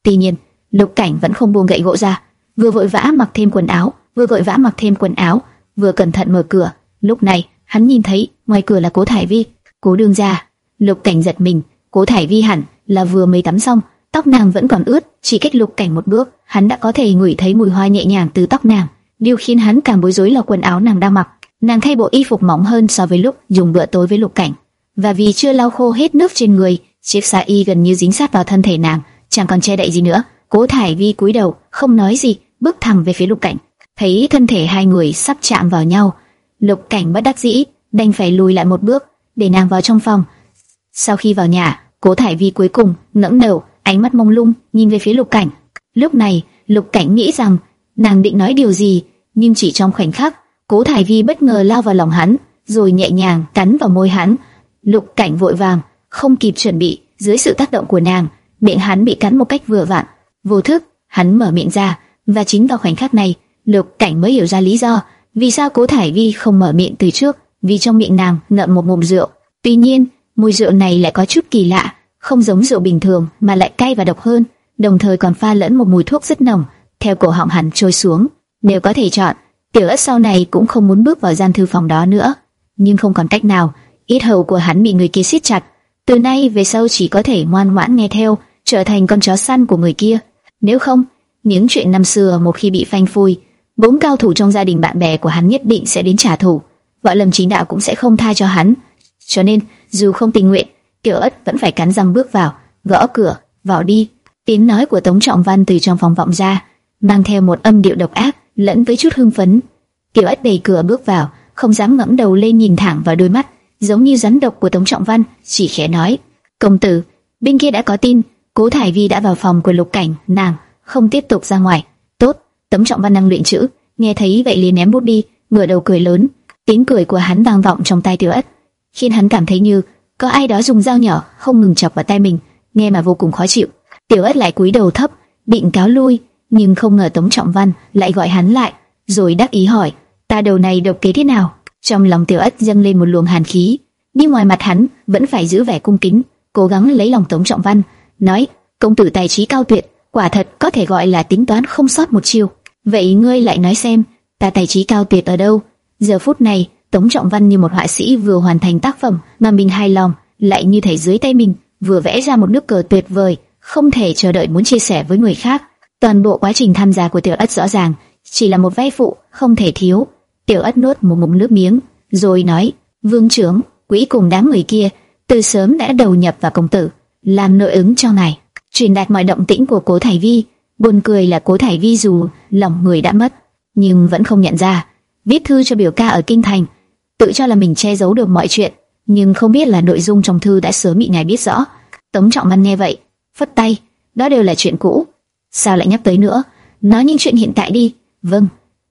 Tuy nhiên, Lục Cảnh vẫn không buông gậy gỗ ra, vừa vội vã mặc thêm quần áo, vừa vội vã mặc thêm quần áo, vừa cẩn thận mở cửa. Lúc này, hắn nhìn thấy ngoài cửa là Cố Thải Vi, Cố Đường gia. Lục Cảnh giật mình, Cố Thải Vi hẳn là vừa mới tắm xong, tóc nàng vẫn còn ướt, chỉ cách Lục Cảnh một bước, hắn đã có thể ngửi thấy mùi hoa nhẹ nhàng từ tóc nàng. Điều khiến hắn càng bối rối là quần áo nàng đang mặc, nàng thay bộ y phục mỏng hơn so với lúc dùng bữa tối với Lục Cảnh, và vì chưa lau khô hết nước trên người, chiếc xa y gần như dính sát vào thân thể nàng, chẳng còn che đậy gì nữa. Cố Thải Vi cúi đầu, không nói gì, bước thẳng về phía Lục Cảnh. Thấy thân thể hai người sắp chạm vào nhau, Lục Cảnh bất đắc dĩ, đành phải lùi lại một bước, để nàng vào trong phòng. Sau khi vào nhà, Cố Thải Vi cuối cùng ngẩng đầu, ánh mắt mông lung nhìn về phía Lục Cảnh. Lúc này, Lục Cảnh nghĩ rằng nàng định nói điều gì, nhưng chỉ trong khoảnh khắc, Cố Thải Vi bất ngờ lao vào lòng hắn, rồi nhẹ nhàng cắn vào môi hắn. Lục Cảnh vội vàng, không kịp chuẩn bị, dưới sự tác động của nàng, miệng hắn bị cắn một cách vừa vặn. Vô thức, hắn mở miệng ra, và chính vào khoảnh khắc này, Lục Cảnh mới hiểu ra lý do vì sao Cố Thải Vi không mở miệng từ trước, vì trong miệng nàng ngậm một ngụm rượu. Tuy nhiên, mùi rượu này lại có chút kỳ lạ, không giống rượu bình thường mà lại cay và độc hơn, đồng thời còn pha lẫn một mùi thuốc rất nồng, theo cổ họng hắn trôi xuống. Nếu có thể chọn, Tiểu Ất sau này cũng không muốn bước vào gian thư phòng đó nữa, nhưng không còn cách nào, ít hầu của hắn bị người kia siết chặt, từ nay về sau chỉ có thể ngoan ngoãn nghe theo, trở thành con chó săn của người kia. Nếu không, những chuyện năm xưa một khi bị phanh phui, bốn cao thủ trong gia đình bạn bè của hắn nhất định sẽ đến trả thù, vợ Lâm Chính Đạo cũng sẽ không tha cho hắn. Cho nên, dù không tình nguyện, Tiểu Ất vẫn phải cắn răng bước vào, gõ cửa, vào đi. Tiếng nói của Tống Trọng Văn từ trong phòng vọng ra, mang theo một âm điệu độc ác, lẫn với chút hưng phấn. Tiểu Ất đẩy cửa bước vào, không dám ngẩng đầu lên nhìn thẳng vào đôi mắt, giống như rắn độc của Tống Trọng Văn, chỉ khẽ nói: "Công tử, bên kia đã có tin, Cố Thải Vi đã vào phòng của Lục Cảnh, nàng không tiếp tục ra ngoài." "Tốt." Tống Trọng Văn năng luyện chữ, nghe thấy vậy liền ném bút đi, ngửa đầu cười lớn. Tiếng cười của hắn vang vọng trong tai Tiểu Ất, khiến hắn cảm thấy như có ai đó dùng dao nhỏ không ngừng chọc vào tay mình, nghe mà vô cùng khó chịu. Tiểu Ất lại cúi đầu thấp, định cáo lui, nhưng không ngờ Tống Trọng Văn lại gọi hắn lại, rồi đắc ý hỏi: "Ta đầu này độc kế thế nào?" Trong lòng Tiểu Ất dâng lên một luồng hàn khí, nhưng ngoài mặt hắn vẫn phải giữ vẻ cung kính, cố gắng lấy lòng Tống Trọng Văn, nói: "Công tử tài trí cao tuyệt, quả thật có thể gọi là tính toán không sót một chiêu. Vậy ngươi lại nói xem, ta tài trí cao tuyệt ở đâu?" Giờ phút này, Tống Trọng Văn như một họa sĩ vừa hoàn thành tác phẩm mà mình hài lòng, lại như thể dưới tay mình vừa vẽ ra một nước cờ tuyệt vời, không thể chờ đợi muốn chia sẻ với người khác. Toàn bộ quá trình tham gia của Tiểu Ất rõ ràng chỉ là một vai phụ, không thể thiếu. Tiểu Ất nuốt một ngụm nước miếng, rồi nói: "Vương trưởng, quỹ cùng đám người kia từ sớm đã đầu nhập vào công tử, làm nội ứng cho ngài, truyền đạt mọi động tĩnh của Cố Thải Vi." Buồn cười là Cố Thải Vi dù lòng người đã mất, nhưng vẫn không nhận ra, viết thư cho biểu ca ở kinh thành, tự cho là mình che giấu được mọi chuyện, nhưng không biết là nội dung trong thư đã sớm bị ngài biết rõ. Tống Trọng Văn nghe vậy, phất tay, đó đều là chuyện cũ, sao lại nhắc tới nữa? Nói những chuyện hiện tại đi. Vâng.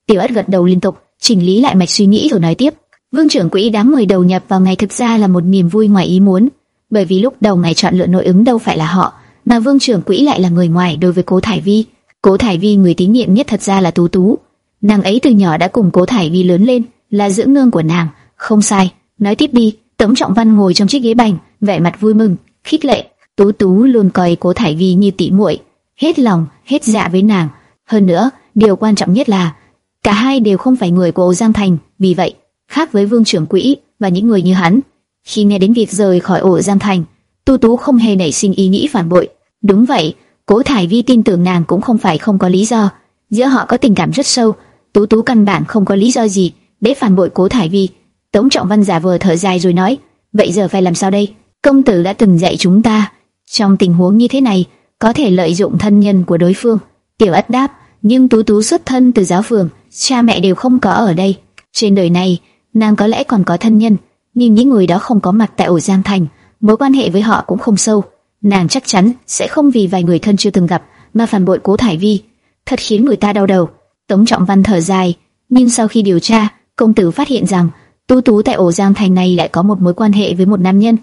Tiểu Ất gật đầu liên tục, chỉnh lý lại mạch suy nghĩ rồi nói tiếp. Vương trưởng quỹ đám người đầu nhập vào ngày thực ra là một niềm vui ngoài ý muốn, bởi vì lúc đầu ngày chọn lựa nội ứng đâu phải là họ, mà Vương trưởng quỹ lại là người ngoài đối với Cố Thải Vi. Cố Thải Vi người tín nhiệm nhất thật ra là Tú Tú. Nàng ấy từ nhỏ đã cùng Cố Thải Vi lớn lên, là dưỡng nương của nàng, không sai. Nói tiếp đi. Tống Trọng Văn ngồi trong chiếc ghế bành, vẻ mặt vui mừng, khích lệ. Tú Tú luôn coi Cố Thải Vi như tỷ muội, hết lòng, hết dạ với nàng. Hơn nữa, điều quan trọng nhất là cả hai đều không phải người của Âu Giang Thành, vì vậy, khác với Vương trưởng quỹ và những người như hắn, khi nghe đến việc rời khỏi ổ Giang Thành, tú Tú không hề nảy sinh ý nghĩ phản bội. Đúng vậy, Cố Thải Vi tin tưởng nàng cũng không phải không có lý do. giữa họ có tình cảm rất sâu. Tú Tú căn bản không có lý do gì để phản bội Cố Thải Vi. Tống Trọng Văn giả vờ thở dài rồi nói, vậy giờ phải làm sao đây? Công tử đã từng dạy chúng ta, trong tình huống như thế này, có thể lợi dụng thân nhân của đối phương. Tiểu ất đáp, nhưng Tú Tú xuất thân từ giáo phường, cha mẹ đều không có ở đây. Trên đời này, nàng có lẽ còn có thân nhân, nhưng những người đó không có mặt tại ổ Giang Thành, mối quan hệ với họ cũng không sâu. Nàng chắc chắn sẽ không vì vài người thân chưa từng gặp mà phản bội Cố Thải Vi, thật khiến người ta đau đầu. Tống Trọng Văn thở dài, nhưng sau khi điều tra, công tử phát hiện rằng Tu Tú tại ổ Giang Thành này lại có một mối quan hệ với một nam nhân.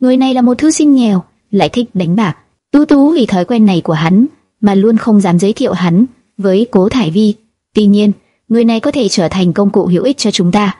Người này là một thư sinh nghèo, lại thích đánh bạc. Tu Tú vì thói quen này của hắn mà luôn không dám giới thiệu hắn với Cố Thải Vi. Tuy nhiên, người này có thể trở thành công cụ hữu ích cho chúng ta.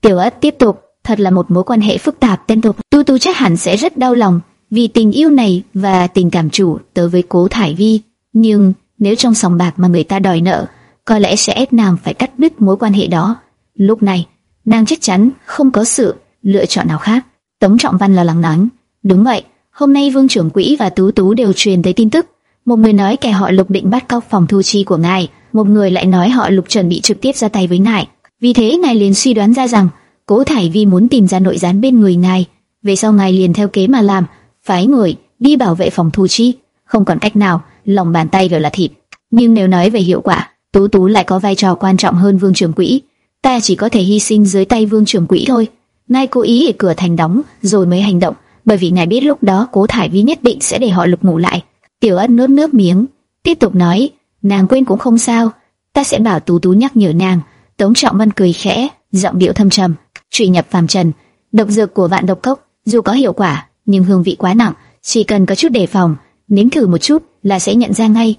Tiểu Ất tiếp tục, thật là một mối quan hệ phức tạp tên tục. Tu Tu chắc hẳn sẽ rất đau lòng vì tình yêu này và tình cảm chủ tới với Cố Thải Vi. Nhưng nếu trong sòng bạc mà người ta đòi nợ, có lẽ sẽ ép nàng phải cắt đứt mối quan hệ đó. Lúc này, nàng chắc chắn không có sự lựa chọn nào khác. Tống Trọng Văn lo lắng nói, đúng vậy, hôm nay Vương trưởng quỹ và Tú Tú đều truyền tới tin tức. Một người nói kẻ họ Lục định bắt cóc phòng thu chi của ngài, một người lại nói họ Lục chuẩn bị trực tiếp ra tay với ngài. Vì thế ngài liền suy đoán ra rằng Cố Thải Vi muốn tìm ra nội gián bên người ngài. Về sau ngài liền theo kế mà làm, phái người đi bảo vệ phòng thu chi. Không còn cách nào, lòng bàn tay đều là thịt. Nhưng nếu nói về hiệu quả, Tú Tú lại có vai trò quan trọng hơn Vương trưởng quỹ. Ta chỉ có thể hy sinh dưới tay Vương trưởng quỹ thôi. Ngài cố ý để cửa thành đóng rồi mới hành động, bởi vì ngài biết lúc đó Cố Thải Vi nhất định sẽ để họ lục ngủ lại. Tiểu Ân nuốt nước miếng, tiếp tục nói, nàng quên cũng không sao, ta sẽ bảo Tú Tú nhắc nhở nàng. Tống Trọng Văn cười khẽ, giọng điệu thâm trầm, truy nhập phàm trần, độc dược của vạn độc cốc dù có hiệu quả, nhưng hương vị quá nặng, chỉ cần có chút đề phòng, nếm thử một chút là sẽ nhận ra ngay.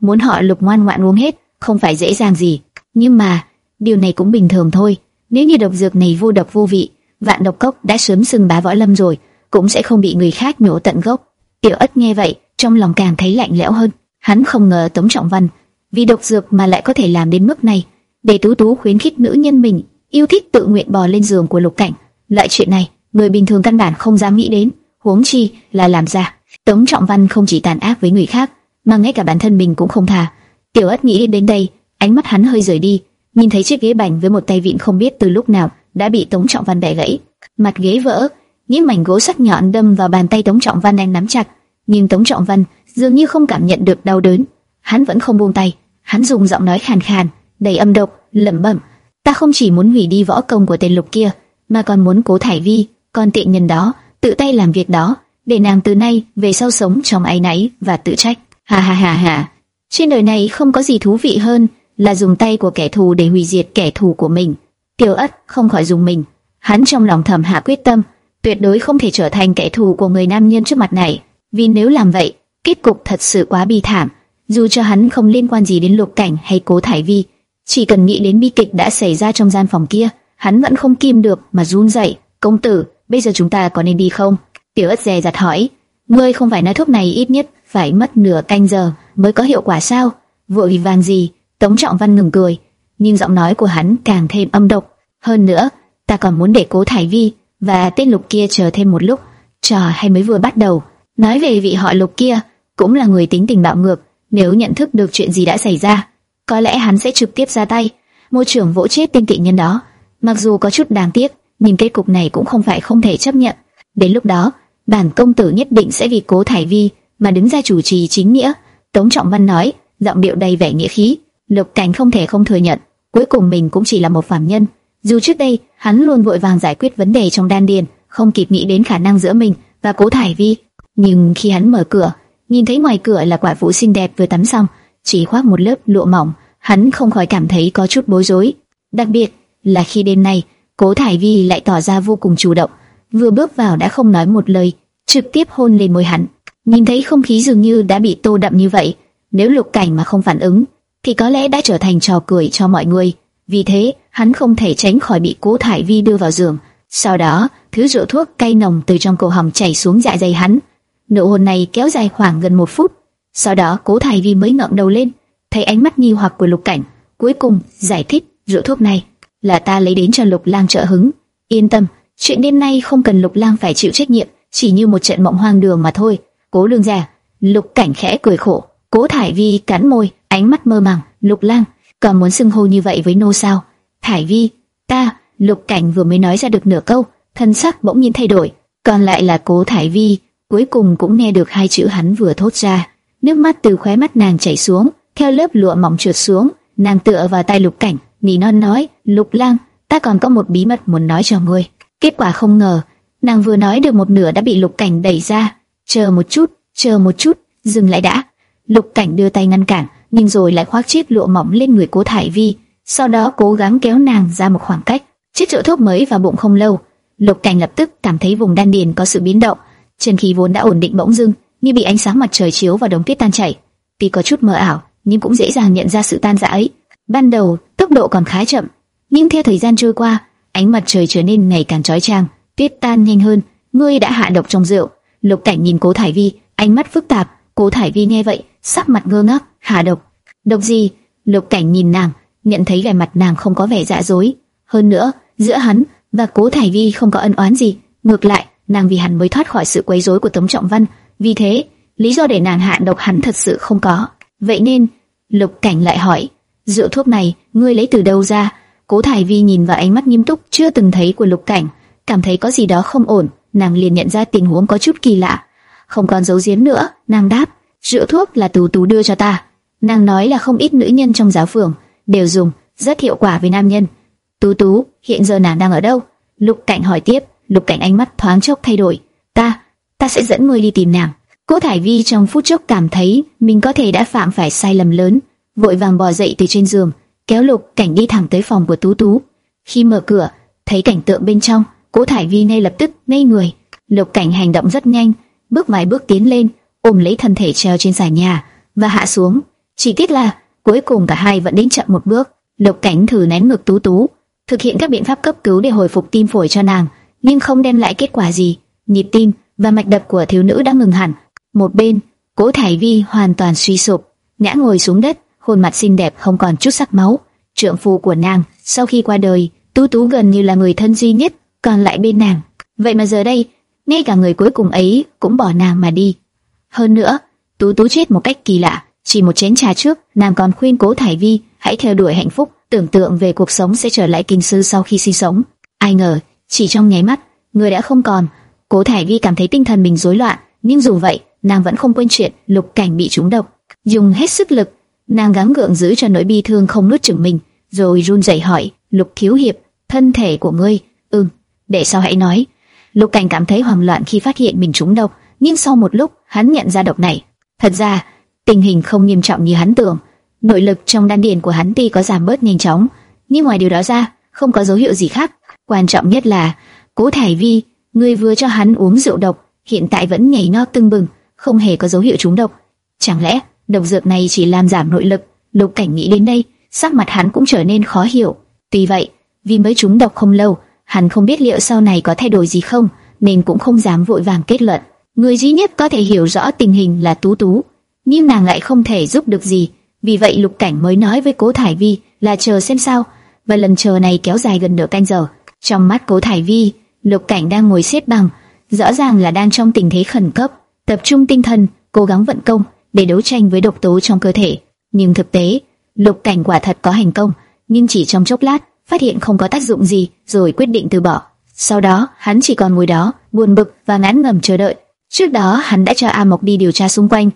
Muốn họ lục ngoan ngoãn uống hết, không phải dễ dàng gì, nhưng mà điều này cũng bình thường thôi. Nếu như độc dược này vô độc vô vị, vạn độc cốc đã sớm sừng bá võ lâm rồi, cũng sẽ không bị người khác nhổ tận gốc. Tiểu ất nghe vậy, trong lòng càng thấy lạnh lẽo hơn. Hắn không ngờ Tống Trọng Văn vì độc dược mà lại có thể làm đến mức này. Để Tú Tú khuyến khích nữ nhân mình yêu thích tự nguyện bò lên giường của Lục Cảnh, loại chuyện này người bình thường căn bản không dám nghĩ đến, huống chi là làm ra. Tống Trọng Văn không chỉ tàn ác với người khác, mà ngay cả bản thân mình cũng không tha. Tiểu Ất nghĩ đến đây, ánh mắt hắn hơi rời đi, nhìn thấy chiếc ghế bành với một tay vịn không biết từ lúc nào đã bị Tống Trọng Văn bẻ gãy, mặt ghế vỡ, những mảnh gỗ sắc nhọn đâm vào bàn tay Tống Trọng Văn đang nắm chặt, nhưng Tống Trọng Văn dường như không cảm nhận được đau đớn, hắn vẫn không buông tay, hắn dùng giọng nói khàn khàn, đầy âm độc, lẩm bẩm: "Ta không chỉ muốn hủy đi võ công của tên Lục kia, mà còn muốn Cố Thải Vi, con tiện nhân đó, tự tay làm việc đó, để nàng từ nay về sau sống trong áy náy và tự trách." Ha ha ha ha. Trên đời này không có gì thú vị hơn là dùng tay của kẻ thù để hủy diệt kẻ thù của mình. Tiểu Ất không khỏi dùng mình, hắn trong lòng thầm hạ quyết tâm, tuyệt đối không thể trở thành kẻ thù của người nam nhân trước mặt này, vì nếu làm vậy, kết cục thật sự quá bi thảm. Dù cho hắn không liên quan gì đến Lục Cảnh hay Cố Thải Vi, chỉ cần nghĩ đến bi kịch đã xảy ra trong gian phòng kia, hắn vẫn không kìm được mà run rẩy. "Công tử, bây giờ chúng ta có nên đi không?" Tiểu Ất dè dặt hỏi. "Ngươi không phải nói thuốc này ít nhất phải mất nửa canh giờ mới có hiệu quả sao? Vội vàng gì? Tống Trọng Văn ngừng cười, nhưng giọng nói của hắn càng thêm âm độc. Hơn nữa, ta còn muốn để Cố Thải Vi và tên Lục kia chờ thêm một lúc. Trò hay mới vừa bắt đầu. Nói về vị họ Lục kia, cũng là người tính tình bạo ngược. Nếu nhận thức được chuyện gì đã xảy ra, có lẽ hắn sẽ trực tiếp ra tay, môi trưởng vỗ chết tên kỵ nhân đó. Mặc dù có chút đáng tiếc, nhưng kết cục này cũng không phải không thể chấp nhận. Đến lúc đó, bản công tử nhất định sẽ vì Cố Thải Vi mà đứng ra chủ trì chính nghĩa. Tống Trọng Văn nói, giọng điệu đầy vẻ nghĩa khí. Lục Cảnh không thể không thừa nhận, cuối cùng mình cũng chỉ là một phàm nhân. Dù trước đây hắn luôn vội vàng giải quyết vấn đề trong đan điền, không kịp nghĩ đến khả năng giữa mình và Cố Thải Vi, nhưng khi hắn mở cửa, nhìn thấy ngoài cửa là quả phụ xinh đẹp vừa tắm xong, chỉ khoác một lớp lụa mỏng, hắn không khỏi cảm thấy có chút bối rối. Đặc biệt là khi đêm nay, Cố Thải Vi lại tỏ ra vô cùng chủ động, vừa bước vào đã không nói một lời, trực tiếp hôn lên môi hắn. Nhìn thấy không khí dường như đã bị tô đậm như vậy, nếu Lục Cảnh mà không phản ứng, thì có lẽ đã trở thành trò cười cho mọi người. Vì thế, hắn không thể tránh khỏi bị Cố Thải Vi đưa vào giường. Sau đó, thứ rượu thuốc cay nồng từ trong cổ họng chảy xuống dạ dày hắn. Nụ hôn này kéo dài khoảng gần một phút. Sau đó, Cố Thải Vi mới ngẩng đầu lên, thấy ánh mắt nghi hoặc của Lục Cảnh, cuối cùng giải thích rượu thuốc này là ta lấy đến cho Lục Lang trợ hứng. Yên tâm, chuyện đêm nay không cần Lục Lang phải chịu trách nhiệm, chỉ như một trận mộng hoang đường mà thôi. Cố Lương gia, Lục Cảnh khẽ cười khổ, Cố Thải Vi cắn môi, ánh mắt mơ màng, Lục Lang, còn muốn xưng hô như vậy với nô sao? Thải Vi, ta, Lục Cảnh vừa mới nói ra được nửa câu, thân sắc bỗng nhiên thay đổi, còn lại là Cố Thải Vi, cuối cùng cũng nghe được hai chữ hắn vừa thốt ra. Nước mắt từ khóe mắt nàng chảy xuống, theo lớp lụa mỏng trượt xuống, nàng tựa vào tay Lục Cảnh, nỉ non nói, "Lục Lang, ta còn có một bí mật muốn nói cho ngươi." Kết quả không ngờ, nàng vừa nói được một nửa đã bị Lục Cảnh đẩy ra. "Chờ một chút, chờ một chút, dừng lại đã." Lục Cảnh đưa tay ngăn cản, nhưng rồi lại khoác chiếc lụa mỏng lên người Cố Thải Vi, sau đó cố gắng kéo nàng ra một khoảng cách. Chiếc trợ thuốc mới vào bụng không lâu, Lục Cảnh lập tức cảm thấy vùng đan điền có sự biến động, chân khí vốn đã ổn định bỗng dưng như bị ánh sáng mặt trời chiếu vào đống tuyết tan chảy. Tuy có chút mơ ảo, nhưng cũng dễ dàng nhận ra sự tan rã ấy. Ban đầu tốc độ còn khá chậm, nhưng theo thời gian trôi qua, ánh mặt trời trở nên ngày càng chói chang, tuyết tan nhanh hơn. Ngươi đã hạ độc trong rượu. Lục Cảnh nhìn Cố Thải Vi, ánh mắt phức tạp. Cố Thải Vi nghe vậy, sắc mặt ngơ ngác. Hạ độc? Độc gì? Lục Cảnh nhìn nàng, nhận thấy vẻ mặt nàng không có vẻ dạ dối. Hơn nữa, giữa hắn và Cố Thải Vi không có ân oán gì, ngược lại, nàng vì hắn mới thoát khỏi sự quấy rối của Tống Trọng Văn, vì thế, lý do để nàng hạ độc hắn thật sự không có. Vậy nên, Lục Cảnh lại hỏi, rượu thuốc này ngươi lấy từ đâu ra? Cố Thải Vi nhìn vào ánh mắt nghiêm túc chưa từng thấy của Lục Cảnh, cảm thấy có gì đó không ổn, nàng liền nhận ra tình huống có chút kỳ lạ. Không còn giấu giếm nữa, nàng đáp, rượu thuốc là Tú Tú đưa cho ta. Nàng nói là không ít nữ nhân trong giáo phường đều dùng, rất hiệu quả với nam nhân. Tú Tú, hiện giờ nàng đang ở đâu? Lục Cảnh hỏi tiếp, Lục Cảnh ánh mắt thoáng chốc thay đổi. Ta, ta sẽ dẫn ngươi đi tìm nàng. Cố Thải Vi trong phút chốc cảm thấy mình có thể đã phạm phải sai lầm lớn, vội vàng bò dậy từ trên giường, kéo Lục Cảnh đi thẳng tới phòng của Tú Tú. Khi mở cửa, thấy cảnh tượng bên trong, Cố Thải Vi ngay lập tức ngây người. Lục Cảnh hành động rất nhanh, bước vài bước tiến lên, ôm lấy thân thể treo trên sàn nhà và hạ xuống. Chỉ tiếc là cuối cùng cả hai vẫn đến chậm một bước. Lục Cảnh thử nén ngực Tú Tú, thực hiện các biện pháp cấp cứu để hồi phục tim phổi cho nàng, nhưng không đem lại kết quả gì. Nhịp tim và mạch đập của thiếu nữ đã ngừng hẳn. Một bên, Cố Thải Vi hoàn toàn suy sụp, ngã ngồi xuống đất, khuôn mặt xinh đẹp không còn chút sắc máu. Trượng phu của nàng sau khi qua đời, Tú Tú gần như là người thân duy nhất còn lại bên nàng. Vậy mà giờ đây, ngay cả người cuối cùng ấy cũng bỏ nàng mà đi. Hơn nữa, Tú Tú chết một cách kỳ lạ. Chỉ một chén trà trước, nàng còn khuyên Cố Thải Vi hãy theo đuổi hạnh phúc, tưởng tượng về cuộc sống sẽ trở lại kinh sư sau khi sinh sống. Ai ngờ, chỉ trong nháy mắt, người đã không còn. Cố Thải Vi cảm thấy tinh thần mình rối loạn, nhưng dù vậy, nàng vẫn không quên chuyện Lục Cảnh bị trúng độc. Dùng hết sức lực, nàng gắng gượng giữ cho nỗi bi thương không nuốt chửng mình, rồi run rẩy hỏi, "Lục thiếu hiệp, thân thể của ngươi?" "Ừm, để sau hãy nói." Lục Cảnh cảm thấy hoảng loạn khi phát hiện mình trúng độc, nhưng sau một lúc, hắn nhận ra độc này. Thật ra, tình hình không nghiêm trọng như hắn tưởng. Nội lực trong đan điền của hắn tuy có giảm bớt nhanh chóng, nhưng ngoài điều đó ra, không có dấu hiệu gì khác. Quan trọng nhất là, Cố Thải Vi, người vừa cho hắn uống rượu độc, hiện tại vẫn nhảy nhót tưng bừng, không hề có dấu hiệu trúng độc. Chẳng lẽ độc dược này chỉ làm giảm nội lực? Lục Cảnh nghĩ đến đây, sắc mặt hắn cũng trở nên khó hiểu. Tuy vậy, vì mới trúng độc không lâu, hắn không biết liệu sau này có thay đổi gì không, nên cũng không dám vội vàng kết luận. Người duy nhất có thể hiểu rõ tình hình là Tú Tú, nhưng nàng lại không thể giúp được gì. Vì vậy Lục Cảnh mới nói với Cố Thải Vi là chờ xem sao, và lần chờ này kéo dài gần nửa canh giờ. Trong mắt Cố Thải Vi, Lục Cảnh đang ngồi xếp bằng, rõ ràng là đang trong tình thế khẩn cấp, tập trung tinh thần, cố gắng vận công để đấu tranh với độc tố trong cơ thể. Nhưng thực tế, Lục Cảnh quả thật có hành công, nhưng chỉ trong chốc lát, phát hiện không có tác dụng gì, rồi quyết định từ bỏ. Sau đó, hắn chỉ còn ngồi đó, buồn bực và ngán ngẩm chờ đợi. Trước đó, hắn đã cho A Mộc đi điều tra xung quanh,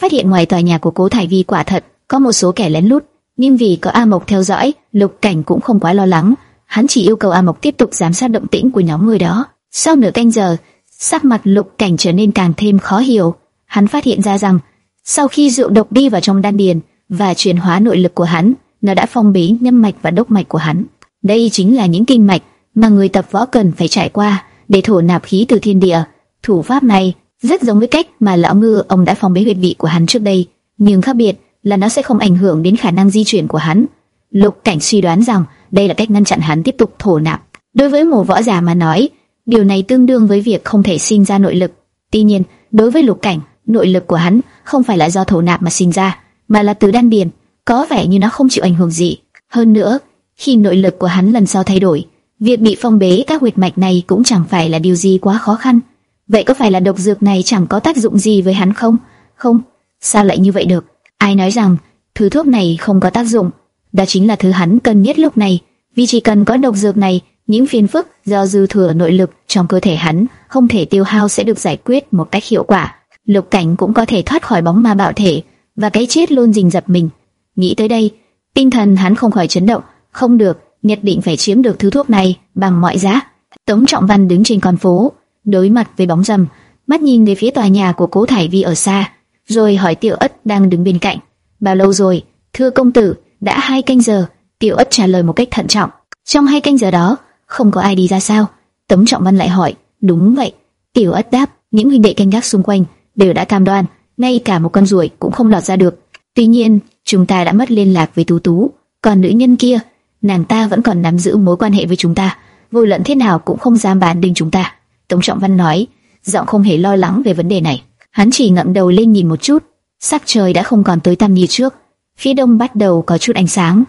phát hiện ngoài tòa nhà của Cố Thải Vi quả thật có một số kẻ lén lút, nhưng vì có A Mộc theo dõi, Lục Cảnh cũng không quá lo lắng. Hắn chỉ yêu cầu A Mộc tiếp tục giám sát động tĩnh của nhóm người đó. Sau nửa canh giờ, sắc mặt Lục Cảnh trở nên càng thêm khó hiểu. Hắn phát hiện ra rằng, sau khi rượu độc đi vào trong đan điền và chuyển hóa nội lực của hắn, nó đã phong bế nhâm mạch và đốc mạch của hắn. Đây chính là những kinh mạch mà người tập võ cần phải trải qua để thổ nạp khí từ thiên địa. Thủ pháp này rất giống với cách mà lão ngư ông đã phong bế huyệt vị của hắn trước đây, nhưng khác biệt là nó sẽ không ảnh hưởng đến khả năng di chuyển của hắn. Lục Cảnh suy đoán rằng đây là cách ngăn chặn hắn tiếp tục thổ nạp. Đối với một võ giả mà nói, điều này tương đương với việc không thể sinh ra nội lực. Tuy nhiên, đối với Lục Cảnh, nội lực của hắn không phải là do thổ nạp mà sinh ra, mà là từ đan điền, có vẻ như nó không chịu ảnh hưởng gì. Hơn nữa, khi nội lực của hắn lần sau thay đổi, việc bị phong bế các huyệt mạch này cũng chẳng phải là điều gì quá khó khăn. Vậy có phải là độc dược này chẳng có tác dụng gì với hắn không? Không, sao lại như vậy được? Ai nói rằng thứ thuốc này không có tác dụng, đó chính là thứ hắn cần nhất lúc này, vì chỉ cần có độc dược này, những phiền phức do dư thừa nội lực trong cơ thể hắn không thể tiêu hao sẽ được giải quyết một cách hiệu quả. Lục Cảnh cũng có thể thoát khỏi bóng ma bạo thể và cái chết luôn rình rập mình. Nghĩ tới đây, tinh thần hắn không khỏi chấn động, không được, nhất định phải chiếm được thứ thuốc này bằng mọi giá. Tống Trọng Văn đứng trên con phố, đối mặt với bóng rầm, mắt nhìn về phía tòa nhà của Cố Thải Vi ở xa, rồi hỏi Tiểu Ất đang đứng bên cạnh, "Bao lâu rồi?" "Thưa công tử, đã hai canh giờ." Tiểu Ất trả lời một cách thận trọng. Trong hai canh giờ đó, không có ai đi ra sao? Tống Trọng Văn lại hỏi. "Đúng vậy." Tiểu Ất đáp, "Những huynh đệ canh gác xung quanh đều đã cam đoan, ngay cả một con ruồi cũng không lọt ra được. Tuy nhiên, chúng ta đã mất liên lạc với Tú Tú, còn nữ nhân kia, nàng ta vẫn còn nắm giữ mối quan hệ với chúng ta, vô luận thế nào cũng không dám bán đinh chúng ta." Tống Trọng Văn nói, giọng không hề lo lắng về vấn đề này. Hắn chỉ ngậm đầu lên nhìn một chút, sắc trời đã không còn tối tăm như trước, phía đông bắt đầu có chút ánh sáng.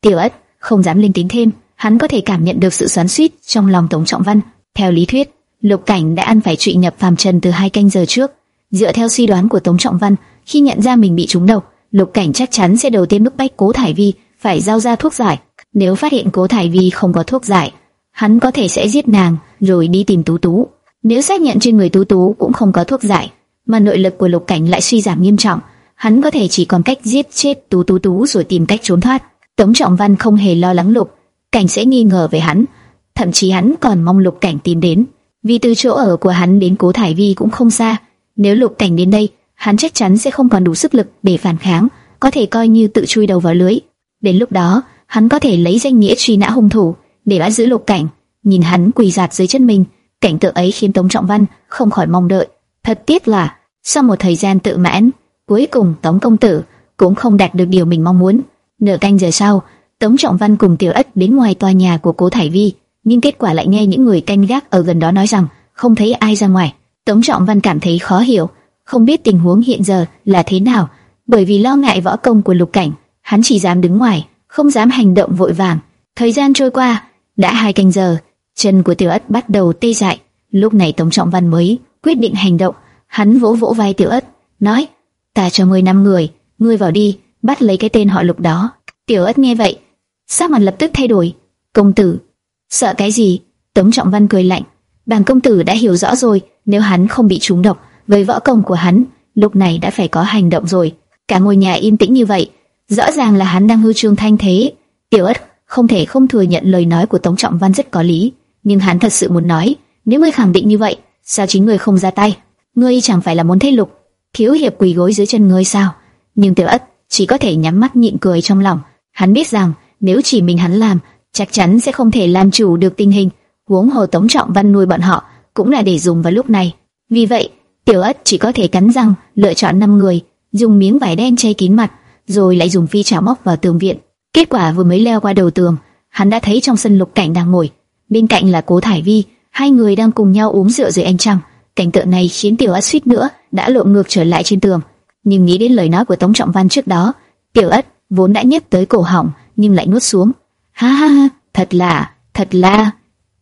Tiểu Ất không dám lên tính thêm, hắn có thể cảm nhận được sự xoắn xuýt trong lòng Tống Trọng Văn. Theo lý thuyết, Lục Cảnh đã ăn phải trụy nhập phàm trần từ hai canh giờ trước. Dựa theo suy đoán của Tống Trọng Văn, khi nhận ra mình bị trúng độc, Lục Cảnh chắc chắn sẽ đầu tiên bức bách Cố Thải Vi phải giao ra thuốc giải. Nếu phát hiện Cố Thải Vi không có thuốc giải, hắn có thể sẽ giết nàng rồi đi tìm Tú Tú. Nếu xác nhận trên người Tú Tú cũng không có thuốc giải, mà nội lực của Lục Cảnh lại suy giảm nghiêm trọng, hắn có thể chỉ còn cách giết chết Tú Tú Tú rồi tìm cách trốn thoát. Tống Trọng Văn không hề lo lắng Lục Cảnh sẽ nghi ngờ về hắn, thậm chí hắn còn mong Lục Cảnh tìm đến, vì từ chỗ ở của hắn đến Cố Thải Vi cũng không xa. Nếu Lục Cảnh đến đây, hắn chắc chắn sẽ không còn đủ sức lực để phản kháng, có thể coi như tự chui đầu vào lưới. Đến lúc đó, hắn có thể lấy danh nghĩa truy nã hung thủ để bắt giữ Lục Cảnh. Nhìn hắn quỳ giạt dưới chân mình, cảnh tượng ấy khiến Tống Trọng Văn không khỏi mong đợi. Thật tiếc là sau một thời gian tự mãn, cuối cùng Tống công tử cũng không đạt được điều mình mong muốn. Nửa canh giờ sau, Tống Trọng Văn cùng Tiểu Ất đến ngoài tòa nhà của Cố Thải Vi, nhưng kết quả lại nghe những người canh gác ở gần đó nói rằng không thấy ai ra ngoài. Tống Trọng Văn cảm thấy khó hiểu, không biết tình huống hiện giờ là thế nào, bởi vì lo ngại võ công của Lục Cảnh, hắn chỉ dám đứng ngoài, không dám hành động vội vàng. Thời gian trôi qua, đã hai canh giờ, chân của Tiểu Ất bắt đầu tê dại. Lúc này Tống Trọng Văn mới quyết định hành động, hắn vỗ vỗ vai Tiểu Ất, nói: "Ta cho ngươi năm người, ngươi vào đi, bắt lấy cái tên họ Lục đó." Tiểu Ất nghe vậy, sắc mặt lập tức thay đổi. "Công tử, sợ cái gì?" Tống Trọng Văn cười lạnh, "Bàng công tử đã hiểu rõ rồi, nếu hắn không bị trúng độc, với võ công của hắn, lúc này đã phải có hành động rồi." Cả ngôi nhà yên tĩnh như vậy, rõ ràng là hắn đang hư trương thanh thế. Tiểu Ất không thể không thừa nhận lời nói của Tống Trọng Văn rất có lý, nhưng hắn thật sự muốn nói, nếu ngươi khẳng định như vậy, sao chính ngươi không ra tay? Ngươi chẳng phải là muốn thế lục, thiếu hiệp quỳ gối dưới chân ngươi sao? Nhưng Tiểu Ất chỉ có thể nhắm mắt nhịn cười trong lòng, hắn biết rằng nếu chỉ mình hắn làm, chắc chắn sẽ không thể làm chủ được tình hình. Huống hồ Tống Trọng Văn nuôi bọn họ cũng là để dùng vào lúc này. Vì vậy, Tiểu Ất chỉ có thể cắn răng lựa chọn năm người, dùng miếng vải đen che kín mặt, rồi lại dùng phi chảo móc vào tường viện. Kết quả vừa mới leo qua đầu tường, hắn đã thấy trong sân Lục Cảnh đang ngồi, bên cạnh là Cố Thải Vi, hai người đang cùng nhau uống rượu dưới ánh trăng. Cảnh tượng này khiến Tiểu Ất suýt nữa đã lộn ngược trở lại trên tường, nhưng nghĩ đến lời nói của Tống Trọng Văn trước đó, Tiểu Ất vốn đã nhếch tới cổ họng, nhưng lại nuốt xuống. Ha ha ha, thật là, thật là,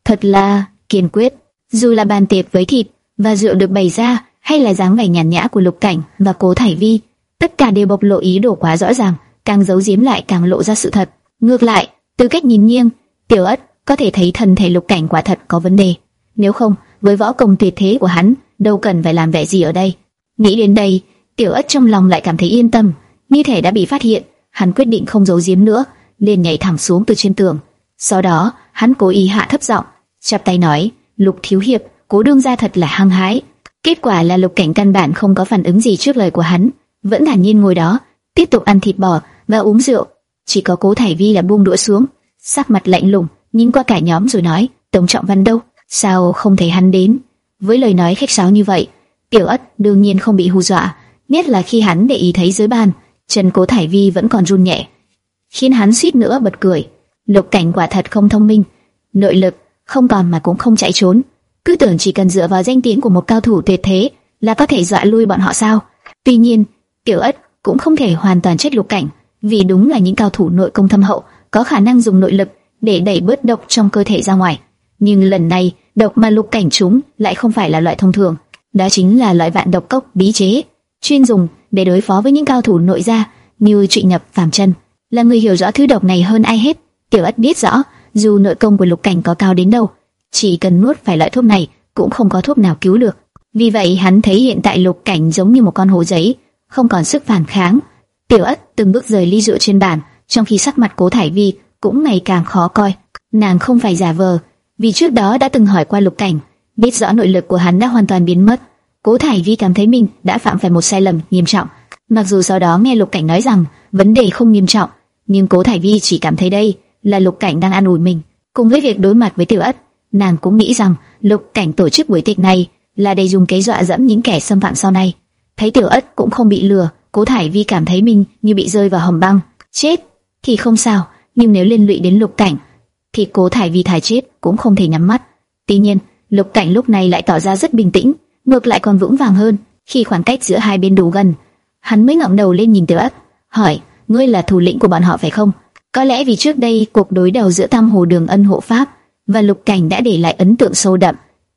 thật là kiên quyết. Dù là bàn tiệc với thịt và rượu được bày ra, hay là dáng vẻ nhàn nhã của Lục Cảnh và Cố Thải Vi, tất cả đều bộc lộ ý đồ quá rõ ràng càng giấu giếm lại càng lộ ra sự thật. Ngược lại, từ cách nhìn nghiêng, Tiểu Ất có thể thấy thân thể Lục Cảnh quả thật có vấn đề. Nếu không, với võ công tuyệt thế của hắn, đâu cần phải làm vẻ gì ở đây. Nghĩ đến đây, Tiểu Ất trong lòng lại cảm thấy yên tâm, như thể đã bị phát hiện, hắn quyết định không giấu giếm nữa, liền nhảy thẳng xuống từ trên tường. Sau đó, hắn cố ý hạ thấp giọng, chắp tay nói: "Lục thiếu hiệp, cố đương gia thật là hăng hái." Kết quả là Lục Cảnh căn bản không có phản ứng gì trước lời của hắn, vẫn thản nhiên ngồi đó, tiếp tục ăn thịt bò và uống rượu. Chỉ có Cố Thải Vi là buông đũa xuống, sắc mặt lạnh lùng, nhìn qua cả nhóm rồi nói: "Tổng Trọng Văn đâu? Sao không thấy hắn đến?" Với lời nói khách sáo như vậy, Tiểu Ất đương nhiên không bị hù dọa, nhất là khi hắn để ý thấy dưới bàn, chân Cố Thải Vi vẫn còn run nhẹ, khiến hắn suýt nữa bật cười. Lục Cảnh quả thật không thông minh, nội lực không còn mà cũng không chạy trốn, cứ tưởng chỉ cần dựa vào danh tiếng của một cao thủ tuyệt thế là có thể dọa lui bọn họ sao? Tuy nhiên, Tiểu Ất cũng không thể hoàn toàn chết Lục Cảnh, vì đúng là những cao thủ nội công thâm hậu, có khả năng dùng nội lực để đẩy bớt độc trong cơ thể ra ngoài. Nhưng lần này, độc mà Lục Cảnh chúng lại không phải là loại thông thường, đó chính là loại vạn độc cốc bí chế, chuyên dùng để đối phó với những cao thủ nội gia như trụy nhập phàm chân, là người hiểu rõ thứ độc này hơn ai hết. Tiểu ất biết rõ, dù nội công của lục cảnh có cao đến đâu, chỉ cần nuốt phải loại thuốc này cũng không có thuốc nào cứu được. Vì vậy hắn thấy hiện tại lục cảnh giống như một con hổ giấy, không còn sức phản kháng. Tiểu ất từng bước rời ly rượu trên bàn, trong khi sắc mặt cố thải vi cũng ngày càng khó coi. Nàng không phải giả vờ, vì trước đó đã từng hỏi qua lục cảnh, biết rõ nội lực của hắn đã hoàn toàn biến mất. Cố thải vi cảm thấy mình đã phạm phải một sai lầm nghiêm trọng. Mặc dù sau đó nghe lục cảnh nói rằng vấn đề không nghiêm trọng, nhưng cố thải vi chỉ cảm thấy đây là lục cảnh đang an ủi mình. Cùng với việc đối mặt với tiểu ất, nàng cũng nghĩ rằng lục cảnh tổ chức buổi tiệc này là để dùng kế dọa dẫm những kẻ xâm phạm sau này. Thấy tiểu ất cũng không bị lừa, cố thải vi cảm thấy mình như bị rơi vào hầm băng. Chết thì không sao, nhưng nếu liên lụy đến lục cảnh, thì cố thải vi thải chết cũng không thể nhắm mắt. Tuy nhiên, lục cảnh lúc này lại tỏ ra rất bình tĩnh, ngược lại còn vững vàng hơn. Khi khoảng cách giữa hai bên đủ gần, hắn mới ngẩng đầu lên nhìn tiểu ất, hỏi: ngươi là thủ lĩnh của bọn họ phải không? Có lẽ vì trước đây cuộc đối đầu giữa Tam Hồ Đường Ân hộ pháp và Lục Cảnh đã để lại ấn tượng sâu đậm.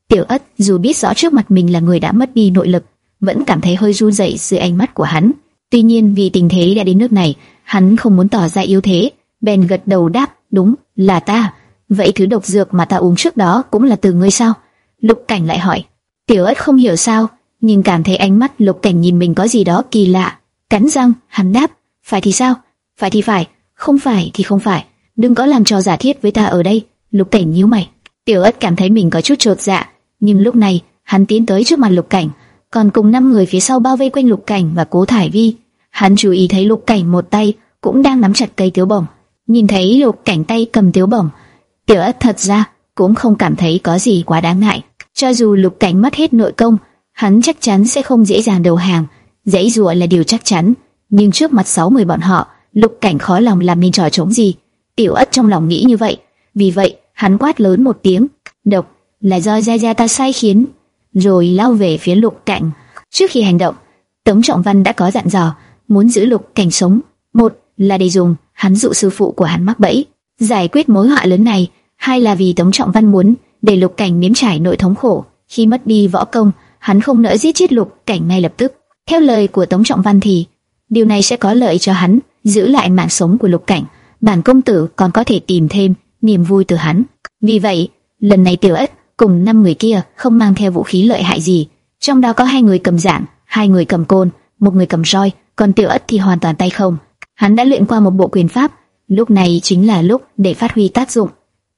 Tiểu Ất dù biết rõ trước mặt mình là người đã mất đi nội lực, vẫn cảm thấy hơi run rẩy dưới ánh mắt của hắn. Tuy nhiên vì tình thế đã đến nước này, hắn không muốn tỏ ra yếu thế, bèn gật đầu đáp, đúng, là ta. Vậy thứ độc dược mà ta uống trước đó cũng là từ ngươi sao? Lục Cảnh lại hỏi. Tiểu Ất không hiểu sao, nhưng cảm thấy ánh mắt Lục Cảnh nhìn mình có gì đó kỳ lạ. Cắn răng, hắn đáp, phải thì sao? Phải thì phải, không phải thì không phải. Đừng có làm trò giả thiết với ta ở đây. Lục Cảnh nhíu mày. Tiểu Ất cảm thấy mình có chút trột dạ, nhưng lúc này hắn tiến tới trước mặt Lục Cảnh, còn cùng năm người phía sau bao vây quanh Lục Cảnh và Cố Thải Vi. Hắn chú ý thấy Lục Cảnh một tay cũng đang nắm chặt cây tiếu bổng. Nhìn thấy Lục Cảnh tay cầm tiếu bổng, Tiểu Ất thật ra cũng không cảm thấy có gì quá đáng ngại. Cho dù Lục Cảnh mất hết nội công, hắn chắc chắn sẽ không dễ dàng đầu hàng. Dãy dụa là điều chắc chắn, nhưng trước mặt sáu người bọn họ, Lục Cảnh khó lòng làm nên trò trống gì. Tiểu Ất trong lòng nghĩ như vậy, vì vậy hắn quát lớn một tiếng, độc là do gia gia ta sai khiến, rồi lao về phía Lục Cảnh. Trước khi hành động, Tống Trọng Văn đã có dặn dò muốn giữ Lục Cảnh sống, một là để dùng hắn dụ sư phụ của hắn mắc bẫy, giải quyết mối họa lớn này, hai là vì Tống Trọng Văn muốn để Lục Cảnh nếm trải nội thống khổ khi mất đi võ công, hắn không nỡ giết chết Lục Cảnh ngay lập tức. Theo lời của Tống Trọng Văn thì điều này sẽ có lợi cho hắn, giữ lại mạng sống của Lục Cảnh, bản công tử còn có thể tìm thêm niềm vui từ hắn. Vì vậy, lần này Tiểu Ất cùng năm người kia không mang theo vũ khí lợi hại gì, trong đó có hai người cầm giản, hai người cầm côn, một người cầm roi, còn Tiểu Ất thì hoàn toàn tay không. Hắn đã luyện qua một bộ quyền pháp, lúc này chính là lúc để phát huy tác dụng.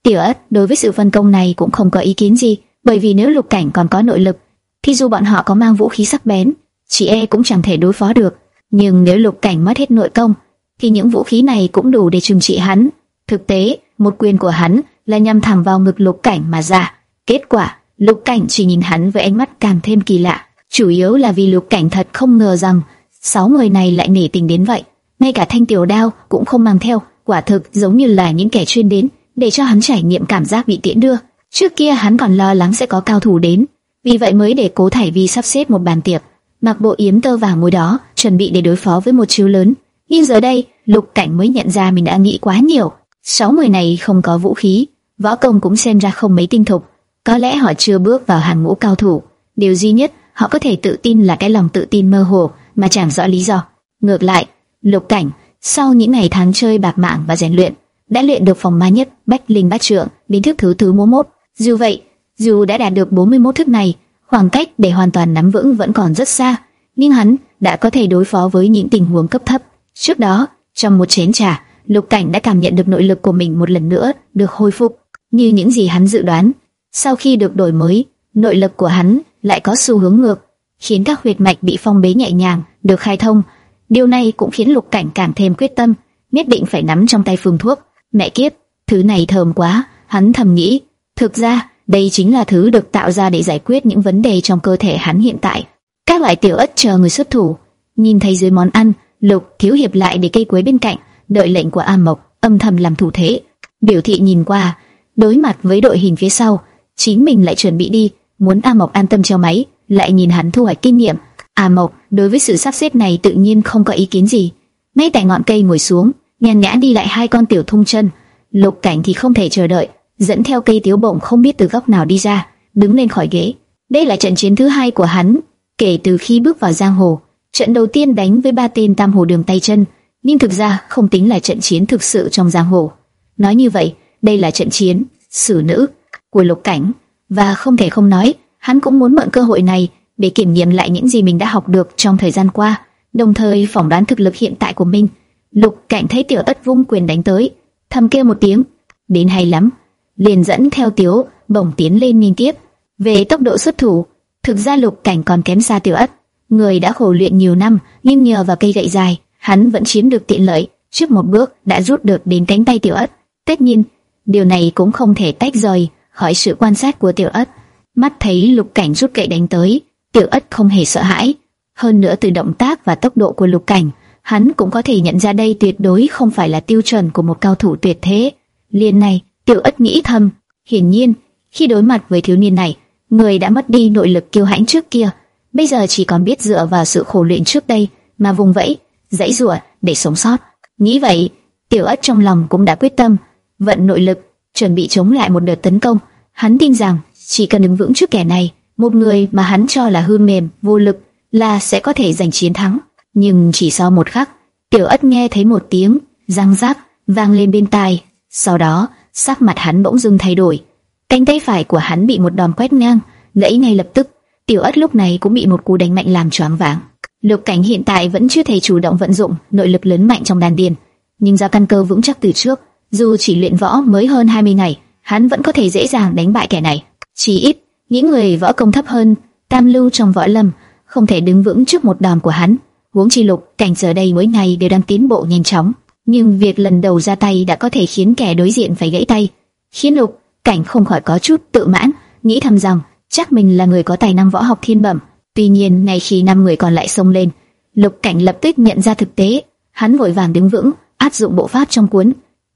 Tiểu Ất đối với sự phân công này cũng không có ý kiến gì, bởi vì nếu Lục Cảnh còn có nội lực, thì dù bọn họ có mang vũ khí sắc bén, chị e cũng chẳng thể đối phó được. Nhưng nếu lục cảnh mất hết nội công, thì những vũ khí này cũng đủ để trừng trị hắn. Thực tế, một quyền của hắn là nhằm thẳng vào ngực lục cảnh mà ra. Kết quả, lục cảnh chỉ nhìn hắn với ánh mắt càng thêm kỳ lạ. Chủ yếu là vì lục cảnh thật không ngờ rằng sáu người này lại nể tình đến vậy. Ngay cả thanh tiểu đao cũng không mang theo, quả thực giống như là những kẻ chuyên đến để cho hắn trải nghiệm cảm giác bị tiễn đưa. Trước kia hắn còn lo lắng sẽ có cao thủ đến, vì vậy mới để cố thải vi sắp xếp một bàn tiệc mặc bộ yếm tơ vàng ngồi đó, chuẩn bị để đối phó với một chiếu lớn. Nhưng giờ đây, Lục Cảnh mới nhận ra mình đã nghĩ quá nhiều. Sáu người này không có vũ khí, võ công cũng xem ra không mấy tinh thục. Có lẽ họ chưa bước vào hàng ngũ cao thủ. Điều duy nhất họ có thể tự tin là cái lòng tự tin mơ hồ mà chẳng rõ lý do. Ngược lại, Lục Cảnh sau những ngày tháng chơi bạc mạng và rèn luyện, đã luyện được phòng ma nhất Bách Linh Bát Trượng đến thức thứ thứ 41. Dù vậy, dù đã đạt được 41 thức này, khoảng cách để hoàn toàn nắm vững vẫn còn rất xa, nhưng hắn đã có thể đối phó với những tình huống cấp thấp. Trước đó, trong một chén trà, Lục Cảnh đã cảm nhận được nội lực của mình một lần nữa được hồi phục, như những gì hắn dự đoán. Sau khi được đổi mới, nội lực của hắn lại có xu hướng ngược, khiến các huyệt mạch bị phong bế nhẹ nhàng được khai thông. Điều này cũng khiến Lục Cảnh càng thêm quyết tâm, nhất định phải nắm trong tay phương thuốc. Mẹ kiếp, thứ này thơm quá, hắn thầm nghĩ. Thực ra, đây chính là thứ được tạo ra để giải quyết những vấn đề trong cơ thể hắn hiện tại. Các loại tiểu ất chờ người xuất thủ, nhìn thấy dưới món ăn, Lục thiếu hiệp lại để cây quế bên cạnh, đợi lệnh của A Mộc, âm thầm làm thủ thế. Biểu thị nhìn qua, đối mặt với đội hình phía sau, chính mình lại chuẩn bị đi, muốn A Mộc an tâm treo máy, lại nhìn hắn thu hoạch kinh nghiệm. A Mộc đối với sự sắp xếp này tự nhiên không có ý kiến gì, ngay tại ngọn cây ngồi xuống, nhàn nhã đi lại hai con tiểu thung chân. Lục Cảnh thì không thể chờ đợi, dẫn theo cây tiếu bổng không biết từ góc nào đi ra, đứng lên khỏi ghế. Đây là trận chiến thứ hai của hắn kể từ khi bước vào giang hồ. Trận đầu tiên đánh với ba tên tam hồ đường tay chân, nhưng thực ra không tính là trận chiến thực sự trong giang hồ. Nói như vậy, đây là trận chiến xử nữ của Lục Cảnh, và không thể không nói, hắn cũng muốn mượn cơ hội này để kiểm nghiệm lại những gì mình đã học được trong thời gian qua, đồng thời phỏng đoán thực lực hiện tại của mình. Lục Cảnh thấy Tiểu tất vung quyền đánh tới, thầm kêu một tiếng, đến hay lắm, liền dẫn theo Tiểu Bổng tiến lên liên tiếp. Về tốc độ xuất thủ, thực ra Lục Cảnh còn kém xa Tiểu Ất, người đã khổ luyện nhiều năm, nhưng nhờ vào cây gậy dài, hắn vẫn chiếm được tiện lợi, trước một bước đã rút được đến cánh tay Tiểu Ất. Tất nhiên, điều này cũng không thể tách rời khỏi sự quan sát của Tiểu Ất. Mắt thấy Lục Cảnh rút gậy đánh tới, Tiểu Ất không hề sợ hãi. Hơn nữa từ động tác và tốc độ của Lục Cảnh, hắn cũng có thể nhận ra đây tuyệt đối không phải là tiêu chuẩn của một cao thủ tuyệt thế. Liên này, Tiểu Ất nghĩ thầm, hiển nhiên, khi đối mặt với thiếu niên này, người đã mất đi nội lực kiêu hãnh trước kia, bây giờ chỉ còn biết dựa vào sự khổ luyện trước đây mà vùng vẫy, dãy rủa để sống sót. Nghĩ vậy, Tiểu Ất trong lòng cũng đã quyết tâm vận nội lực, chuẩn bị chống lại một đợt tấn công. Hắn tin rằng chỉ cần đứng vững trước kẻ này, một người mà hắn cho là hư mềm, vô lực, là sẽ có thể giành chiến thắng. Nhưng chỉ sau một khắc, Tiểu Ất nghe thấy một tiếng răng rác vang lên bên tai, sau đó sắc mặt hắn bỗng dưng thay đổi. Cánh tay phải của hắn bị một đòn quét ngang, gãy ngay lập tức. Tiểu Ất lúc này cũng bị một cú đánh mạnh làm choáng váng. Lục Cảnh hiện tại vẫn chưa thể chủ động vận dụng nội lực lớn mạnh trong đan điền, nhưng do căn cơ vững chắc từ trước, dù chỉ luyện võ mới hơn 20 ngày, hắn vẫn có thể dễ dàng đánh bại kẻ này. Chỉ ít, những người võ công thấp hơn, tam lưu trong võ lâm, không thể đứng vững trước một đòn của hắn. Huống chi Lục Cảnh giờ đây mỗi ngày đều đang tiến bộ nhanh chóng, nhưng việc lần đầu ra tay đã có thể khiến kẻ đối diện phải gãy tay, khiến Lục Cảnh không khỏi có chút tự mãn, nghĩ thầm rằng chắc mình là người có tài năng võ học thiên bẩm. Tuy nhiên, ngay khi năm người còn lại xông lên, Lục Cảnh lập tức nhận ra thực tế, hắn vội vàng đứng vững, áp dụng bộ pháp trong cuốn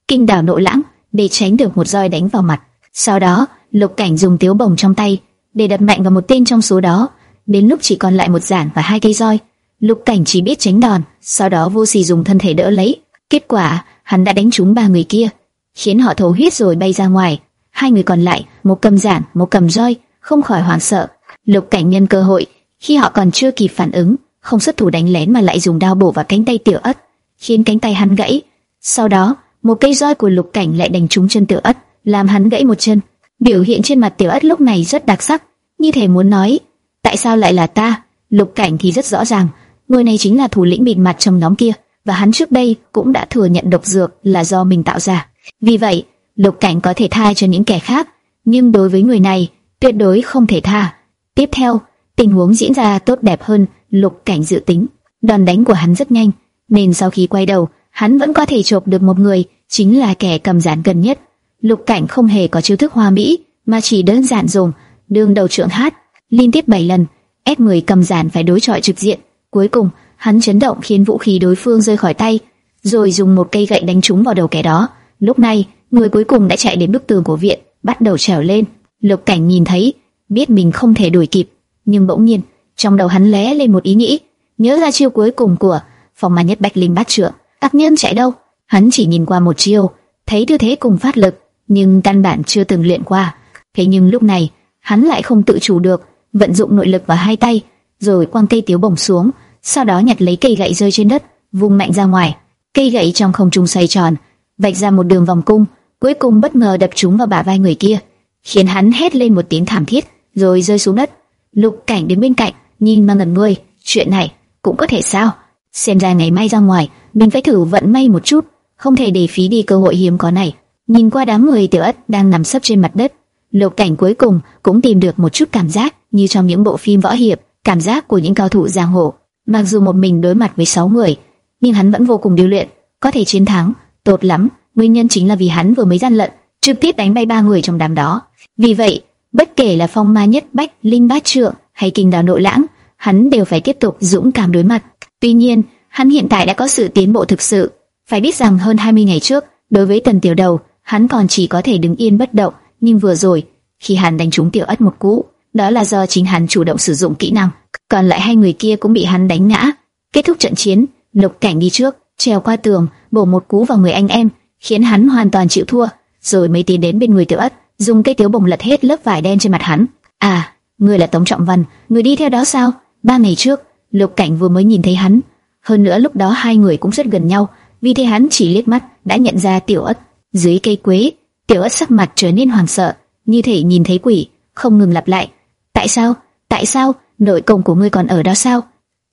kinh đảo nội lãng để tránh được một roi đánh vào mặt. Sau đó, Lục Cảnh dùng tiếu bồng trong tay để đập mạnh vào một tên trong số đó. Đến lúc chỉ còn lại một giản và hai cây roi, Lục Cảnh chỉ biết tránh đòn, sau đó vô sỉ dùng thân thể đỡ lấy. Kết quả, hắn đã đánh trúng ba người kia, khiến họ thổ huyết rồi bay ra ngoài. Hai người còn lại, một cầm giản, một cầm roi, không khỏi hoảng sợ. Lục Cảnh nhân cơ hội, khi họ còn chưa kịp phản ứng, không xuất thủ đánh lén mà lại dùng đao bổ vào cánh tay Tiểu Ất, khiến cánh tay hắn gãy. Sau đó, một cây roi của Lục Cảnh lại đánh trúng chân Tiểu Ất, làm hắn gãy một chân. Biểu hiện trên mặt Tiểu Ất lúc này rất đặc sắc, như thể muốn nói, tại sao lại là ta? Lục Cảnh thì rất rõ ràng, người này chính là thủ lĩnh bịt mặt trong nhóm kia, và hắn trước đây cũng đã thừa nhận độc dược là do mình tạo ra. Vì vậy, Lục Cảnh có thể tha cho những kẻ khác, nhưng đối với người này, tuyệt đối không thể tha. Tiếp theo, tình huống diễn ra tốt đẹp hơn Lục Cảnh dự tính. Đòn đánh của hắn rất nhanh, nên sau khi quay đầu, hắn vẫn có thể chộp được một người, chính là kẻ cầm giản gần nhất. Lục Cảnh không hề có chiêu thức hoa mỹ, mà chỉ đơn giản dùng đường đầu trượng hát liên tiếp 7 lần, ép người cầm giản phải đối chọi trực diện. Cuối cùng, hắn chấn động khiến vũ khí đối phương rơi khỏi tay, rồi dùng một cây gậy đánh trúng vào đầu kẻ đó. Lúc này, người cuối cùng đã chạy đến bức tường của viện, bắt đầu trèo lên. Lục Cảnh nhìn thấy, biết mình không thể đuổi kịp, nhưng bỗng nhiên, trong đầu hắn lóe lên một ý nghĩ, nhớ ra chiêu cuối cùng của phòng mà nhất bạch linh bát trượng. Ác nhân chạy đâu? Hắn chỉ nhìn qua một chiêu, thấy tư thế cùng phát lực, nhưng căn bản chưa từng luyện qua. Thế nhưng lúc này, hắn lại không tự chủ được, vận dụng nội lực vào hai tay, rồi quăng cây tiếu bổng xuống, sau đó nhặt lấy cây gậy rơi trên đất, vung mạnh ra ngoài. Cây gậy trong không trung xoay tròn, vạch ra một đường vòng cung, cuối cùng bất ngờ đập trúng vào bả vai người kia, khiến hắn hét lên một tiếng thảm thiết, rồi rơi xuống đất. Lục Cảnh đến bên cạnh, nhìn mà ngẩn người, chuyện này cũng có thể sao? Xem ra ngày mai ra ngoài, mình phải thử vận may một chút, không thể để phí đi cơ hội hiếm có này. Nhìn qua đám người tiểu ất đang nằm sấp trên mặt đất, lục cảnh cuối cùng cũng tìm được một chút cảm giác như trong những bộ phim võ hiệp, cảm giác của những cao thủ giang hồ. Mặc dù một mình đối mặt với sáu người, nhưng hắn vẫn vô cùng điêu luyện, có thể chiến thắng, tốt lắm. Nguyên nhân chính là vì hắn vừa mới gian lận, trực tiếp đánh bay ba người trong đám đó. Vì vậy, bất kể là phong ma nhất bách, linh bát trượng hay kinh đào nội lãng, hắn đều phải tiếp tục dũng cảm đối mặt. Tuy nhiên, hắn hiện tại đã có sự tiến bộ thực sự. Phải biết rằng hơn 20 ngày trước, đối với Tần Tiểu Đầu, hắn còn chỉ có thể đứng yên bất động, nhưng vừa rồi, khi hắn đánh trúng Tiểu Ất một cú, đó là do chính hắn chủ động sử dụng kỹ năng, còn lại hai người kia cũng bị hắn đánh ngã. Kết thúc trận chiến, Lục Cảnh đi trước, trèo qua tường, bổ một cú vào người anh em, khiến hắn hoàn toàn chịu thua, rồi mới tiến đến bên người Tiểu Ất, dùng cây tiếu bồng lật hết lớp vải đen trên mặt hắn. "À, người là Tống Trọng Văn, người đi theo đó sao?" Ba ngày trước, Lục Cảnh vừa mới nhìn thấy hắn, hơn nữa lúc đó hai người cũng rất gần nhau, vì thế hắn chỉ liếc mắt đã nhận ra Tiểu Ất. Dưới cây quế, Tiểu Ất sắc mặt trở nên hoảng sợ, như thể nhìn thấy quỷ, không ngừng lặp lại: "Tại sao? Tại sao? Nội công của ngươi còn ở đó sao?"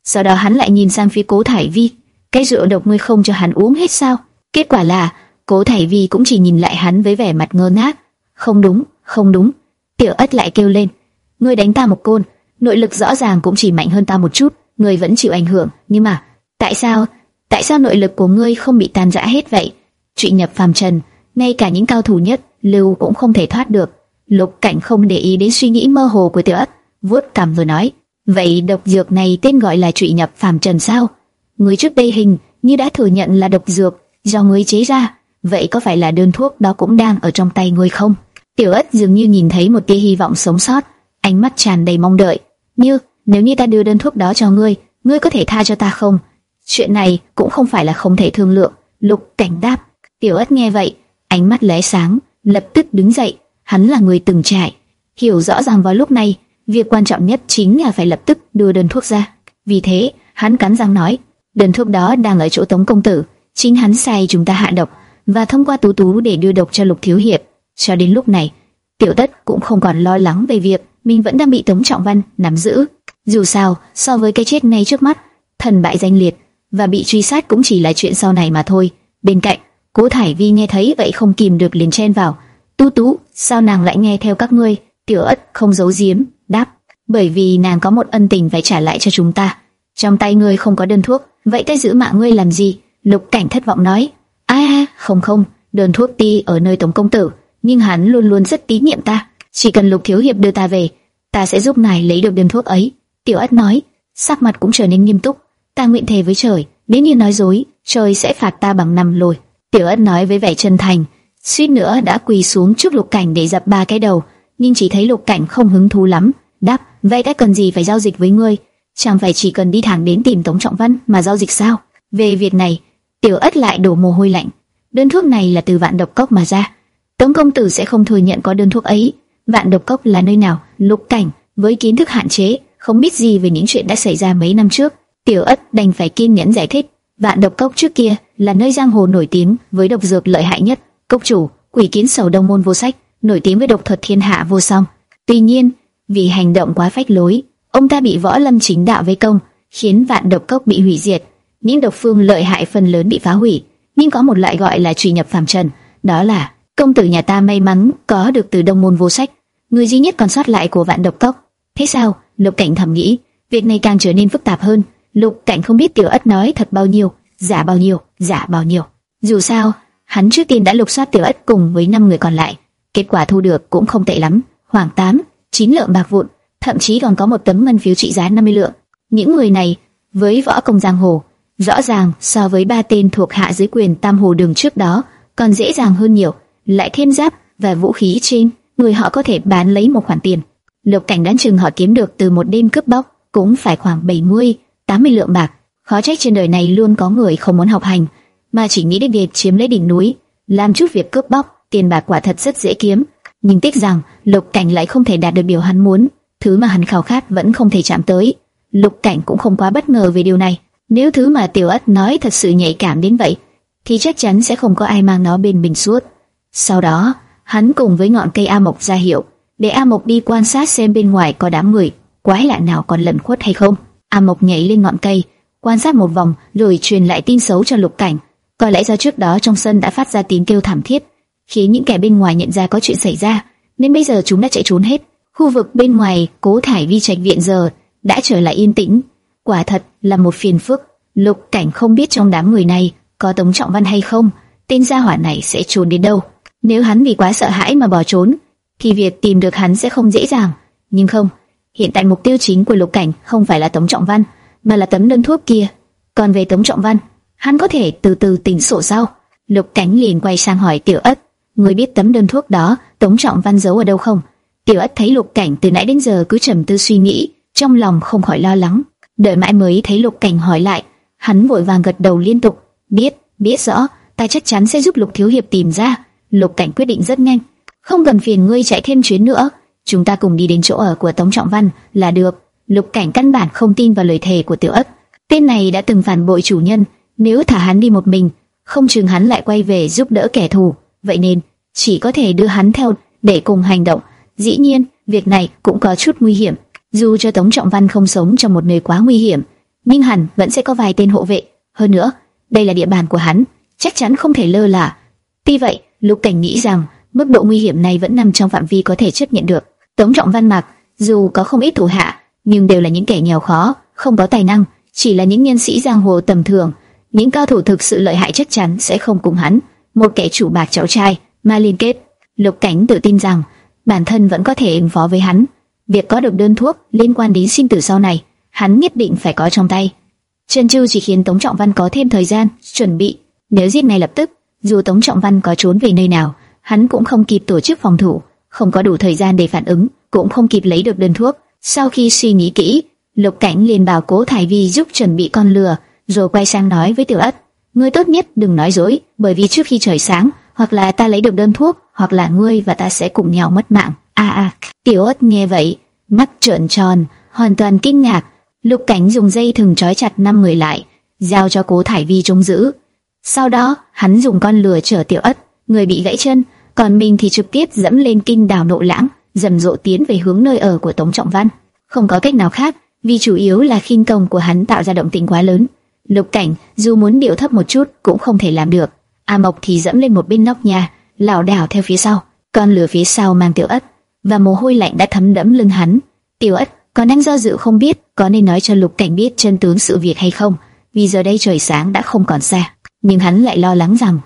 Sau đó hắn lại nhìn sang phía Cố Thải Vi, "Cái rượu độc ngươi không cho hắn uống hết sao?" Kết quả là, Cố Thải Vi cũng chỉ nhìn lại hắn với vẻ mặt ngơ ngác. "Không đúng, không đúng." Tiểu Ất lại kêu lên: "Ngươi đánh ta một côn, nội lực rõ ràng cũng chỉ mạnh hơn ta một chút, ngươi vẫn chịu ảnh hưởng, nhưng mà tại sao? Tại sao nội lực của ngươi không bị tàn rã hết vậy?" Trụy nhập phàm trần, ngay cả những cao thủ nhất, lưu cũng không thể thoát được. Lục Cảnh không để ý đến suy nghĩ mơ hồ của Tiểu Ất, vuốt cằm vừa nói: "Vậy độc dược này tên gọi là trụy nhập phàm trần sao? người trước đây hình như đã thừa nhận là độc dược do ngươi chế ra, vậy có phải là đơn thuốc đó cũng đang ở trong tay ngươi không?" Tiểu Ất dường như nhìn thấy một tia hy vọng sống sót, ánh mắt tràn đầy mong đợi. "Như, nếu như ta đưa đơn thuốc đó cho ngươi, ngươi có thể tha cho ta không?" Chuyện này cũng không phải là không thể thương lượng, Lục Cảnh đáp. Tiểu Ất nghe vậy, ánh mắt lóe sáng, lập tức đứng dậy. Hắn là người từng trải, hiểu rõ ràng vào lúc này, việc quan trọng nhất chính là phải lập tức đưa đơn thuốc ra. Vì thế, hắn cắn răng nói, đơn thuốc đó đang ở chỗ Tống công tử, chính hắn sai chúng ta hạ độc và thông qua Tú Tú để đưa độc cho Lục thiếu hiệp. Cho đến lúc này, Tiểu Tất cũng không còn lo lắng về việc mình vẫn đang bị Tống Trọng Văn nắm giữ. Dù sao, so với cái chết ngay trước mắt, thần bại danh liệt và bị truy sát cũng chỉ là chuyện sau này mà thôi. Bên cạnh, Cố Thải Vi nghe thấy vậy không kìm được liền chen vào. Tu Tú, sao nàng lại nghe theo các ngươi? Tiểu Ất không giấu giếm, đáp, bởi vì nàng có một ân tình phải trả lại cho chúng ta. Trong tay ngươi không có đơn thuốc, vậy ta giữ mạng ngươi làm gì? Lục Cảnh thất vọng nói. A à, không không, đơn thuốc ti ở nơi tổng công tử, nhưng hắn luôn luôn rất tín nhiệm ta. Chỉ cần Lục thiếu hiệp đưa ta về, ta sẽ giúp ngài lấy được đơn thuốc ấy. Tiểu Ất nói, sắc mặt cũng trở nên nghiêm túc. Ta nguyện thề với trời, nếu như nói dối, trời sẽ phạt ta bằng năm lôi. Tiểu Ất nói với vẻ chân thành, suýt nữa đã quỳ xuống trước Lục Cảnh để dập ba cái đầu, nhưng chỉ thấy Lục Cảnh không hứng thú lắm, đáp: "Vậy ta cần gì phải giao dịch với ngươi? Chẳng phải chỉ cần đi thẳng đến tìm Tống Trọng Văn mà giao dịch sao?" Về việc này, Tiểu Ất lại đổ mồ hôi lạnh. Đơn thuốc này là từ Vạn Độc Cốc mà ra, Tống công tử sẽ không thừa nhận có đơn thuốc ấy. Vạn Độc Cốc là nơi nào? Lục Cảnh với kiến thức hạn chế, không biết gì về những chuyện đã xảy ra mấy năm trước. Tiểu Ất đành phải kiên nhẫn giải thích. Vạn độc cốc trước kia là nơi giang hồ nổi tiếng với độc dược lợi hại nhất. Cốc chủ, quỷ kiến sầu đông môn vô sách, nổi tiếng với độc thuật thiên hạ vô song. Tuy nhiên, vì hành động quá phách lối, ông ta bị võ lâm chính đạo vây công, khiến vạn độc cốc bị hủy diệt. Những độc phương lợi hại phần lớn bị phá hủy, nhưng có một loại gọi là truy nhập phàm trần, đó là công tử nhà ta may mắn có được từ đông môn vô sách, người duy nhất còn sót lại của vạn độc cốc. Thế sao? Lục Cảnh thầm nghĩ, việc này càng trở nên phức tạp hơn. Lục Cảnh không biết Tiểu Ất nói thật bao nhiêu, giả bao nhiêu, giả bao nhiêu. Dù sao, hắn trước tiên đã lục soát Tiểu Ất cùng với năm người còn lại, kết quả thu được cũng không tệ lắm, khoảng 8, 9 lượng bạc vụn, thậm chí còn có một tấm ngân phiếu trị giá 50 lượng. Những người này, với võ công giang hồ, rõ ràng so với ba tên thuộc hạ dưới quyền Tam Hồ Đường trước đó, còn dễ dàng hơn nhiều, lại thêm giáp và vũ khí trên, người họ có thể bán lấy một khoản tiền. Lục Cảnh đoán chừng họ kiếm được từ một đêm cướp bóc cũng phải khoảng 70 80 lượng bạc. Khó trách trên đời này luôn có người không muốn học hành, mà chỉ nghĩ đến việc chiếm lấy đỉnh núi, làm chút việc cướp bóc, tiền bạc quả thật rất dễ kiếm. Nhưng tiếc rằng Lục Cảnh lại không thể đạt được điều hắn muốn, thứ mà hắn khao khát vẫn không thể chạm tới. Lục Cảnh cũng không quá bất ngờ về điều này. Nếu thứ mà Tiểu Ất nói thật sự nhạy cảm đến vậy, thì chắc chắn sẽ không có ai mang nó bên mình suốt. Sau đó, hắn cùng với ngọn cây A Mộc ra hiệu, để A Mộc đi quan sát xem bên ngoài có đám người quái lạ nào còn lẩn khuất hay không. A Mộc nhảy lên ngọn cây, quan sát một vòng, rồi truyền lại tin xấu cho Lục Cảnh. Có lẽ do trước đó trong sân đã phát ra tiếng kêu thảm thiết, khiến những kẻ bên ngoài nhận ra có chuyện xảy ra, nên bây giờ chúng đã chạy trốn hết. Khu vực bên ngoài Cố Thải Vi trạch viện giờ đã trở lại yên tĩnh. Quả thật là một phiền phức. Lục Cảnh không biết trong đám người này có Tống Trọng Văn hay không, tên gia hỏa này sẽ trốn đến đâu. Nếu hắn vì quá sợ hãi mà bỏ trốn, thì việc tìm được hắn sẽ không dễ dàng. Nhưng không, Hiện tại mục tiêu chính của Lục Cảnh không phải là Tống Trọng Văn, mà là tấm đơn thuốc kia. Còn về Tống Trọng Văn, hắn có thể từ từ tính sổ sau. Lục Cảnh liền quay sang hỏi Tiểu Ất, người biết tấm đơn thuốc đó Tống Trọng Văn giấu ở đâu không? Tiểu Ất thấy Lục Cảnh từ nãy đến giờ cứ trầm tư suy nghĩ, trong lòng không khỏi lo lắng. Đợi mãi mới thấy Lục Cảnh hỏi lại, hắn vội vàng gật đầu liên tục, biết, biết rõ, ta chắc chắn sẽ giúp Lục thiếu hiệp tìm ra. Lục Cảnh quyết định rất nhanh, không cần phiền ngươi chạy thêm chuyến nữa chúng ta cùng đi đến chỗ ở của Tống Trọng Văn là được. Lục Cảnh căn bản không tin vào lời thề của Tiểu Ất. Tên này đã từng phản bội chủ nhân, nếu thả hắn đi một mình, không chừng hắn lại quay về giúp đỡ kẻ thù. Vậy nên chỉ có thể đưa hắn theo để cùng hành động. Dĩ nhiên, việc này cũng có chút nguy hiểm. Dù cho Tống Trọng Văn không sống trong một nơi quá nguy hiểm, nhưng hẳn vẫn sẽ có vài tên hộ vệ. Hơn nữa, đây là địa bàn của hắn, chắc chắn không thể lơ là. Tuy vậy, Lục Cảnh nghĩ rằng mức độ nguy hiểm này vẫn nằm trong phạm vi có thể chấp nhận được. Tống Trọng Văn mặc dù có không ít thủ hạ, nhưng đều là những kẻ nghèo khó, không có tài năng, chỉ là những nhân sĩ giang hồ tầm thường. Những cao thủ thực sự lợi hại chắc chắn sẽ không cùng hắn, một kẻ chủ bạc cháu trai mà liên kết. Lục Cảnh tự tin rằng bản thân vẫn có thể ứng phó với hắn. Việc có được đơn thuốc liên quan đến sinh tử sau này, hắn nhất định phải có trong tay. Trần Chu chỉ khiến Tống Trọng Văn có thêm thời gian chuẩn bị. Nếu giết ngay lập tức, dù Tống Trọng Văn có trốn về nơi nào, hắn cũng không kịp tổ chức phòng thủ, không có đủ thời gian để phản ứng, cũng không kịp lấy được đơn thuốc. Sau khi suy nghĩ kỹ, Lục Cảnh liền bảo Cố Thải Vi giúp chuẩn bị con lừa, rồi quay sang nói với Tiểu Ất: "Ngươi tốt nhất đừng nói dối, bởi vì trước khi trời sáng, hoặc là ta lấy được đơn thuốc, hoặc là ngươi và ta sẽ cùng nhau mất mạng." A a, Tiểu Ất nghe vậy, mắt trợn tròn, hoàn toàn kinh ngạc. Lục Cảnh dùng dây thừng trói chặt năm người lại, giao cho Cố Thải Vi trông giữ. Sau đó, hắn dùng con lừa chở Tiểu Ất, người bị gãy chân, còn mình thì trực tiếp dẫm lên kinh đảo nộ lãng, dầm rộ tiến về hướng nơi ở của Tống Trọng Văn. Không có cách nào khác, vì chủ yếu là khinh công của hắn tạo ra động tĩnh quá lớn. Lục Cảnh dù muốn điệu thấp một chút cũng không thể làm được. A Mộc thì dẫm lên một bên nóc nhà, lảo đảo theo phía sau, con lửa phía sau mang Tiểu Ất và mồ hôi lạnh đã thấm đẫm lưng hắn. Tiểu Ất còn đang do dự không biết có nên nói cho Lục Cảnh biết chân tướng sự việc hay không, vì giờ đây trời sáng đã không còn xa. Nhưng hắn lại lo lắng rằng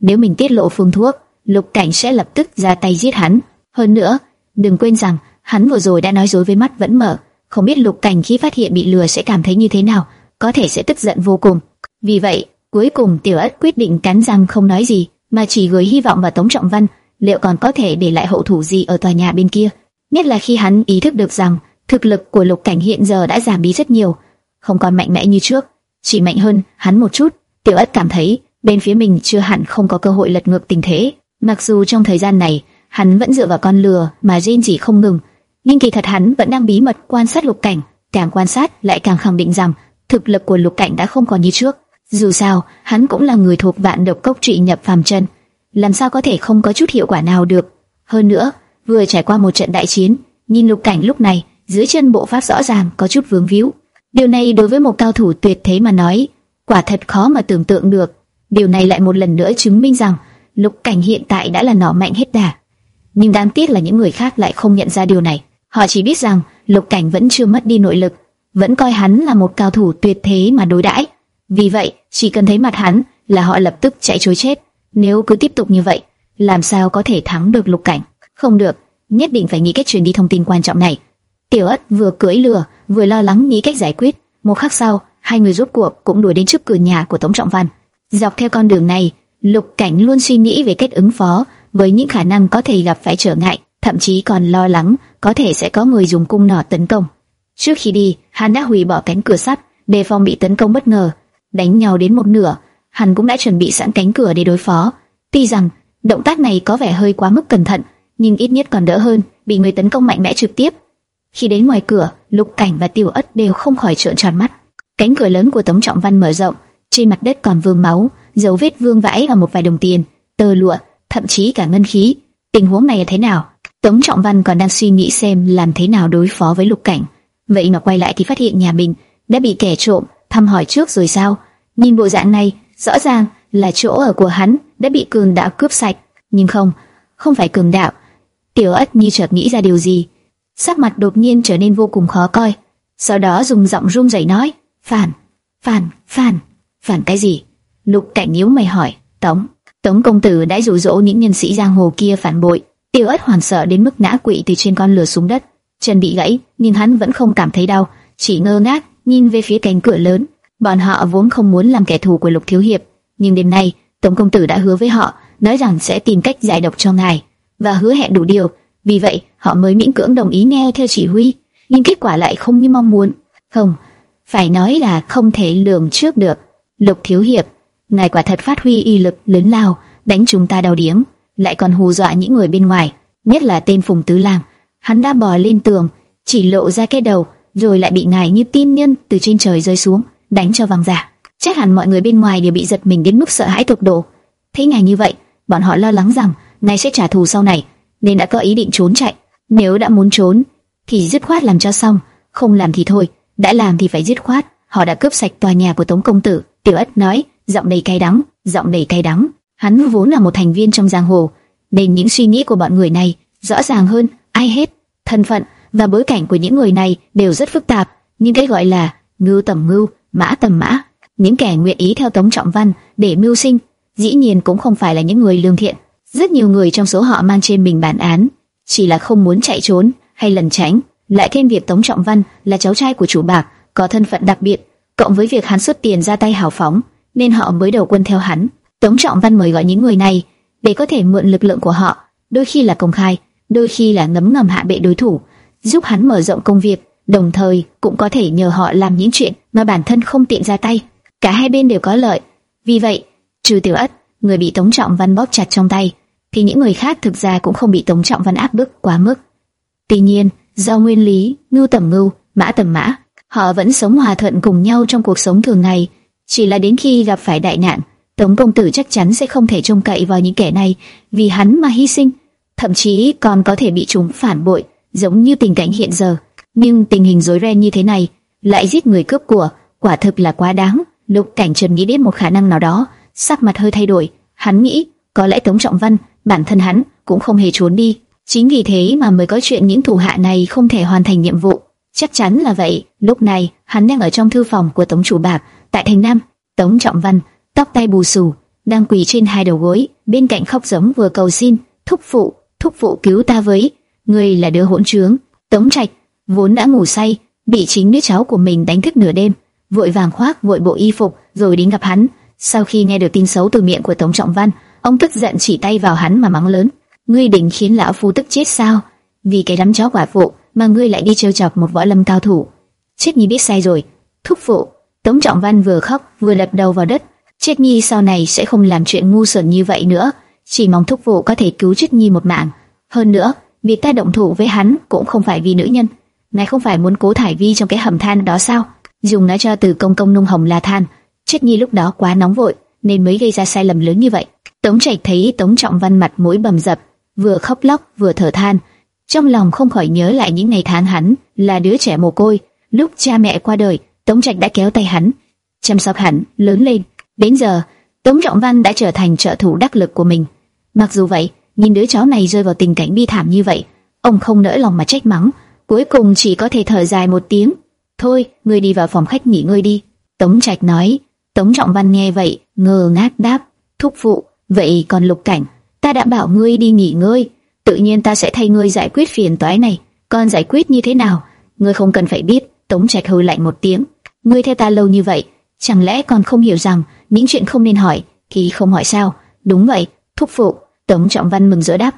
nếu mình tiết lộ phương thuốc, Lục Cảnh sẽ lập tức ra tay giết hắn. Hơn nữa, đừng quên rằng hắn vừa rồi đã nói dối với mắt vẫn mở, không biết Lục Cảnh khi phát hiện bị lừa sẽ cảm thấy như thế nào, có thể sẽ tức giận vô cùng. Vì vậy, cuối cùng Tiểu Ất quyết định cắn răng không nói gì, mà chỉ gửi hy vọng vào Tống Trọng Văn, liệu còn có thể để lại hậu thủ gì ở tòa nhà bên kia. Nhất là khi hắn ý thức được rằng thực lực của Lục Cảnh hiện giờ đã giảm đi rất nhiều, không còn mạnh mẽ như trước, chỉ mạnh hơn hắn một chút. Tiểu Ất cảm thấy bên phía mình chưa hẳn không có cơ hội lật ngược tình thế. Mặc dù trong thời gian này, hắn vẫn dựa vào con lừa mà Jin chỉ không ngừng, nhưng kỳ thật hắn vẫn đang bí mật quan sát Lục Cảnh, càng quan sát lại càng khẳng định rằng thực lực của Lục Cảnh đã không còn như trước. Dù sao, hắn cũng là người thuộc vạn độc cốc trị nhập phàm chân, làm sao có thể không có chút hiệu quả nào được. Hơn nữa, vừa trải qua một trận đại chiến, nhìn Lục Cảnh lúc này, dưới chân bộ pháp rõ ràng có chút vướng víu. Điều này đối với một cao thủ tuyệt thế mà nói, quả thật khó mà tưởng tượng được. Điều này lại một lần nữa chứng minh rằng Lục Cảnh hiện tại đã là nỏ mạnh hết đà. Nhưng đáng tiếc là những người khác lại không nhận ra điều này. Họ chỉ biết rằng Lục Cảnh vẫn chưa mất đi nội lực, vẫn coi hắn là một cao thủ tuyệt thế mà đối đãi. Vì vậy, chỉ cần thấy mặt hắn là họ lập tức chạy trối chết. Nếu cứ tiếp tục như vậy, làm sao có thể thắng được Lục Cảnh? Không được, nhất định phải nghĩ cách truyền đi thông tin quan trọng này. Tiểu Ất vừa cưỡi lừa, vừa lo lắng nghĩ cách giải quyết. Một khắc sau, hai người rốt cuộc cũng đuổi đến trước cửa nhà của Tống Trọng Văn. Dọc theo con đường này, Lục Cảnh luôn suy nghĩ về cách ứng phó với những khả năng có thể gặp phải trở ngại, thậm chí còn lo lắng có thể sẽ có người dùng cung nỏ tấn công. Trước khi đi, hắn đã hủy bỏ cánh cửa sắt, đề phòng bị tấn công bất ngờ. Đánh nhau đến một nửa, hắn cũng đã chuẩn bị sẵn cánh cửa để đối phó. Tuy rằng động tác này có vẻ hơi quá mức cẩn thận, nhưng ít nhất còn đỡ hơn bị người tấn công mạnh mẽ trực tiếp. Khi đến ngoài cửa, Lục Cảnh và Tiểu Ất đều không khỏi trợn tròn mắt. Cánh cửa lớn của Tống Trọng Văn mở rộng, trên mặt đất còn vương máu, dấu vết vương vãi và một vài đồng tiền, tơ lụa, thậm chí cả ngân khí. Tình huống này là thế nào? Tống Trọng Văn còn đang suy nghĩ xem làm thế nào đối phó với Lục Cảnh. Vậy mà quay lại thì phát hiện nhà mình đã bị kẻ trộm thăm hỏi trước rồi sao? Nhìn bộ dạng này, rõ ràng là chỗ ở của hắn đã bị cường đạo cướp sạch. Nhưng không, không phải cường đạo. Tiểu Ất như chợt nghĩ ra điều gì, sắc mặt đột nhiên trở nên vô cùng khó coi. Sau đó dùng giọng run rẩy nói: "Phản, phản, phản, phản cái gì?" Lục Cảnh nhíu mày hỏi: "Tống, Tống công tử đã dụ dỗ những nhân sĩ giang hồ kia phản bội." Tiêu ất hoàn sợ đến mức ngã quỵ từ trên con lừa xuống đất, chân bị gãy, nhưng hắn vẫn không cảm thấy đau, chỉ ngơ ngác nhìn về phía cánh cửa lớn. Bọn họ vốn không muốn làm kẻ thù của Lục thiếu hiệp, nhưng đêm nay Tống công tử đã hứa với họ, nói rằng sẽ tìm cách giải độc cho ngài và hứa hẹn đủ điều, vì vậy họ mới miễn cưỡng đồng ý nghe theo chỉ huy, nhưng kết quả lại không như mong muốn. Không, phải nói là không thể lường trước được. Lục thiếu hiệp, ngài quả thật phát huy y lực lớn lao, đánh chúng ta đau điếng lại còn hù dọa những người bên ngoài, nhất là tên Phùng Tứ Lang. Hắn đã bò lên tường, chỉ lộ ra cái đầu, rồi lại bị ngài như tiên nhân từ trên trời rơi xuống. đánh cho vàng giả. Chắc hẳn mọi người bên ngoài đều bị giật mình đến mức sợ hãi tột độ. Thấy ngài như vậy, bọn họ lo lắng rằng ngài sẽ trả thù sau này, nên đã có ý định trốn chạy. Nếu đã muốn trốn, thì dứt khoát làm cho xong, không làm thì thôi, đã làm thì phải dứt khoát. Họ đã cướp sạch tòa nhà của Tống công tử. Tiểu Ất nói, giọng đầy cay đắng, giọng đầy cay đắng. Hắn vốn là một thành viên trong giang hồ, nên những suy nghĩ của bọn người này rõ ràng hơn ai hết. Thân phận và bối cảnh của những người này đều rất phức tạp, nhưng cái gọi là ngưu tầm ngưu, mã tầm mã, những kẻ nguyện ý theo Tống Trọng Văn để mưu sinh, dĩ nhiên cũng không phải là những người lương thiện. Rất nhiều người trong số họ mang trên mình bản án, chỉ là không muốn chạy trốn hay lẩn tránh. Lại thêm việc Tống Trọng Văn là cháu trai của chủ bạc, có thân phận đặc biệt, cộng với việc hắn xuất tiền ra tay hào phóng, nên họ mới đầu quân theo hắn. Tống Trọng Văn mời gọi những người này để có thể mượn lực lượng của họ, đôi khi là công khai, đôi khi là ngấm ngầm hạ bệ đối thủ, giúp hắn mở rộng công việc, đồng thời cũng có thể nhờ họ làm những chuyện mà bản thân không tiện ra tay. Cả hai bên đều có lợi. Vì vậy, trừ Tiểu Ất, người bị Tống Trọng Văn bóp chặt trong tay, thì những người khác thực ra cũng không bị Tống Trọng Văn áp bức quá mức. Tuy nhiên, do nguyên lý, ngưu tầm ngưu, mã tầm mã, họ vẫn sống hòa thuận cùng nhau trong cuộc sống thường ngày. Chỉ là đến khi gặp phải đại nạn, Tống công tử chắc chắn sẽ không thể trông cậy vào những kẻ này, vì hắn mà hy sinh, thậm chí còn có thể bị chúng phản bội, giống như tình cảnh hiện giờ. Nhưng tình hình rối ren như thế này, lại giết người cướp của, quả thực là quá đáng. Lục Cảnh Trần nghĩ đến một khả năng nào đó, sắc mặt hơi thay đổi. Hắn nghĩ, có lẽ Tống Trọng Văn, bản thân hắn cũng không hề trốn đi. Chính vì thế mà mới có chuyện những thủ hạ này không thể hoàn thành nhiệm vụ. Chắc chắn là vậy. Lúc này, hắn đang ở trong thư phòng của Tống chủ bạc tại thành Nam. Tống Trọng Văn, tóc tai bù xù, đang quỳ trên hai đầu gối, bên cạnh khóc giống vừa cầu xin, thúc phụ, thúc phụ cứu ta với. Người là đứa hỗn trướng. Tống Trạch vốn đã ngủ say, bị chính đứa cháu của mình đánh thức nửa đêm vội vàng khoác vội bộ y phục rồi đến gặp hắn. Sau khi nghe được tin xấu từ miệng của Tống Trọng Văn, ông tức giận chỉ tay vào hắn mà mắng lớn: "Ngươi định khiến lão phu tức chết sao? Vì cái đám chó quả phụ mà ngươi lại đi trêu chọc một võ lâm cao thủ. Chết như biết sai rồi." Thúc phụ, Tống Trọng Văn vừa khóc vừa đập đầu vào đất. Triết nhi sau này sẽ không làm chuyện ngu xuẩn như vậy nữa, chỉ mong thúc phụ có thể cứu Triết nhi một mạng. Hơn nữa, việc ta động thủ với hắn cũng không phải vì nữ nhân, ngài không phải muốn cố thải vi trong cái hầm than đó sao? dùng nó cho từ công công nung hồng là than. Triết nhi lúc đó quá nóng vội nên mới gây ra sai lầm lớn như vậy. Tống Trạch thấy Tống Trọng Văn mặt mũi bầm dập, vừa khóc lóc vừa thở than, trong lòng không khỏi nhớ lại những ngày tháng hắn là đứa trẻ mồ côi, lúc cha mẹ qua đời, Tống Trạch đã kéo tay hắn, chăm sóc hắn lớn lên. Đến giờ, Tống Trọng Văn đã trở thành trợ thủ đắc lực của mình. Mặc dù vậy, nhìn đứa cháu này rơi vào tình cảnh bi thảm như vậy, ông không nỡ lòng mà trách mắng, cuối cùng chỉ có thể thở dài một tiếng, Thôi, ngươi đi vào phòng khách nghỉ ngơi đi. Tống Trạch nói. Tống Trọng Văn nghe vậy, ngơ ngác đáp. Thúc phụ, vậy còn lục cảnh, ta đã bảo ngươi đi nghỉ ngơi. Tự nhiên ta sẽ thay ngươi giải quyết phiền toái này. Còn giải quyết như thế nào? Ngươi không cần phải biết. Tống Trạch hừ lạnh một tiếng. Ngươi theo ta lâu như vậy, chẳng lẽ còn không hiểu rằng những chuyện không nên hỏi, thì không hỏi sao? Đúng vậy, thúc phụ. Tống Trọng Văn mừng rỡ đáp.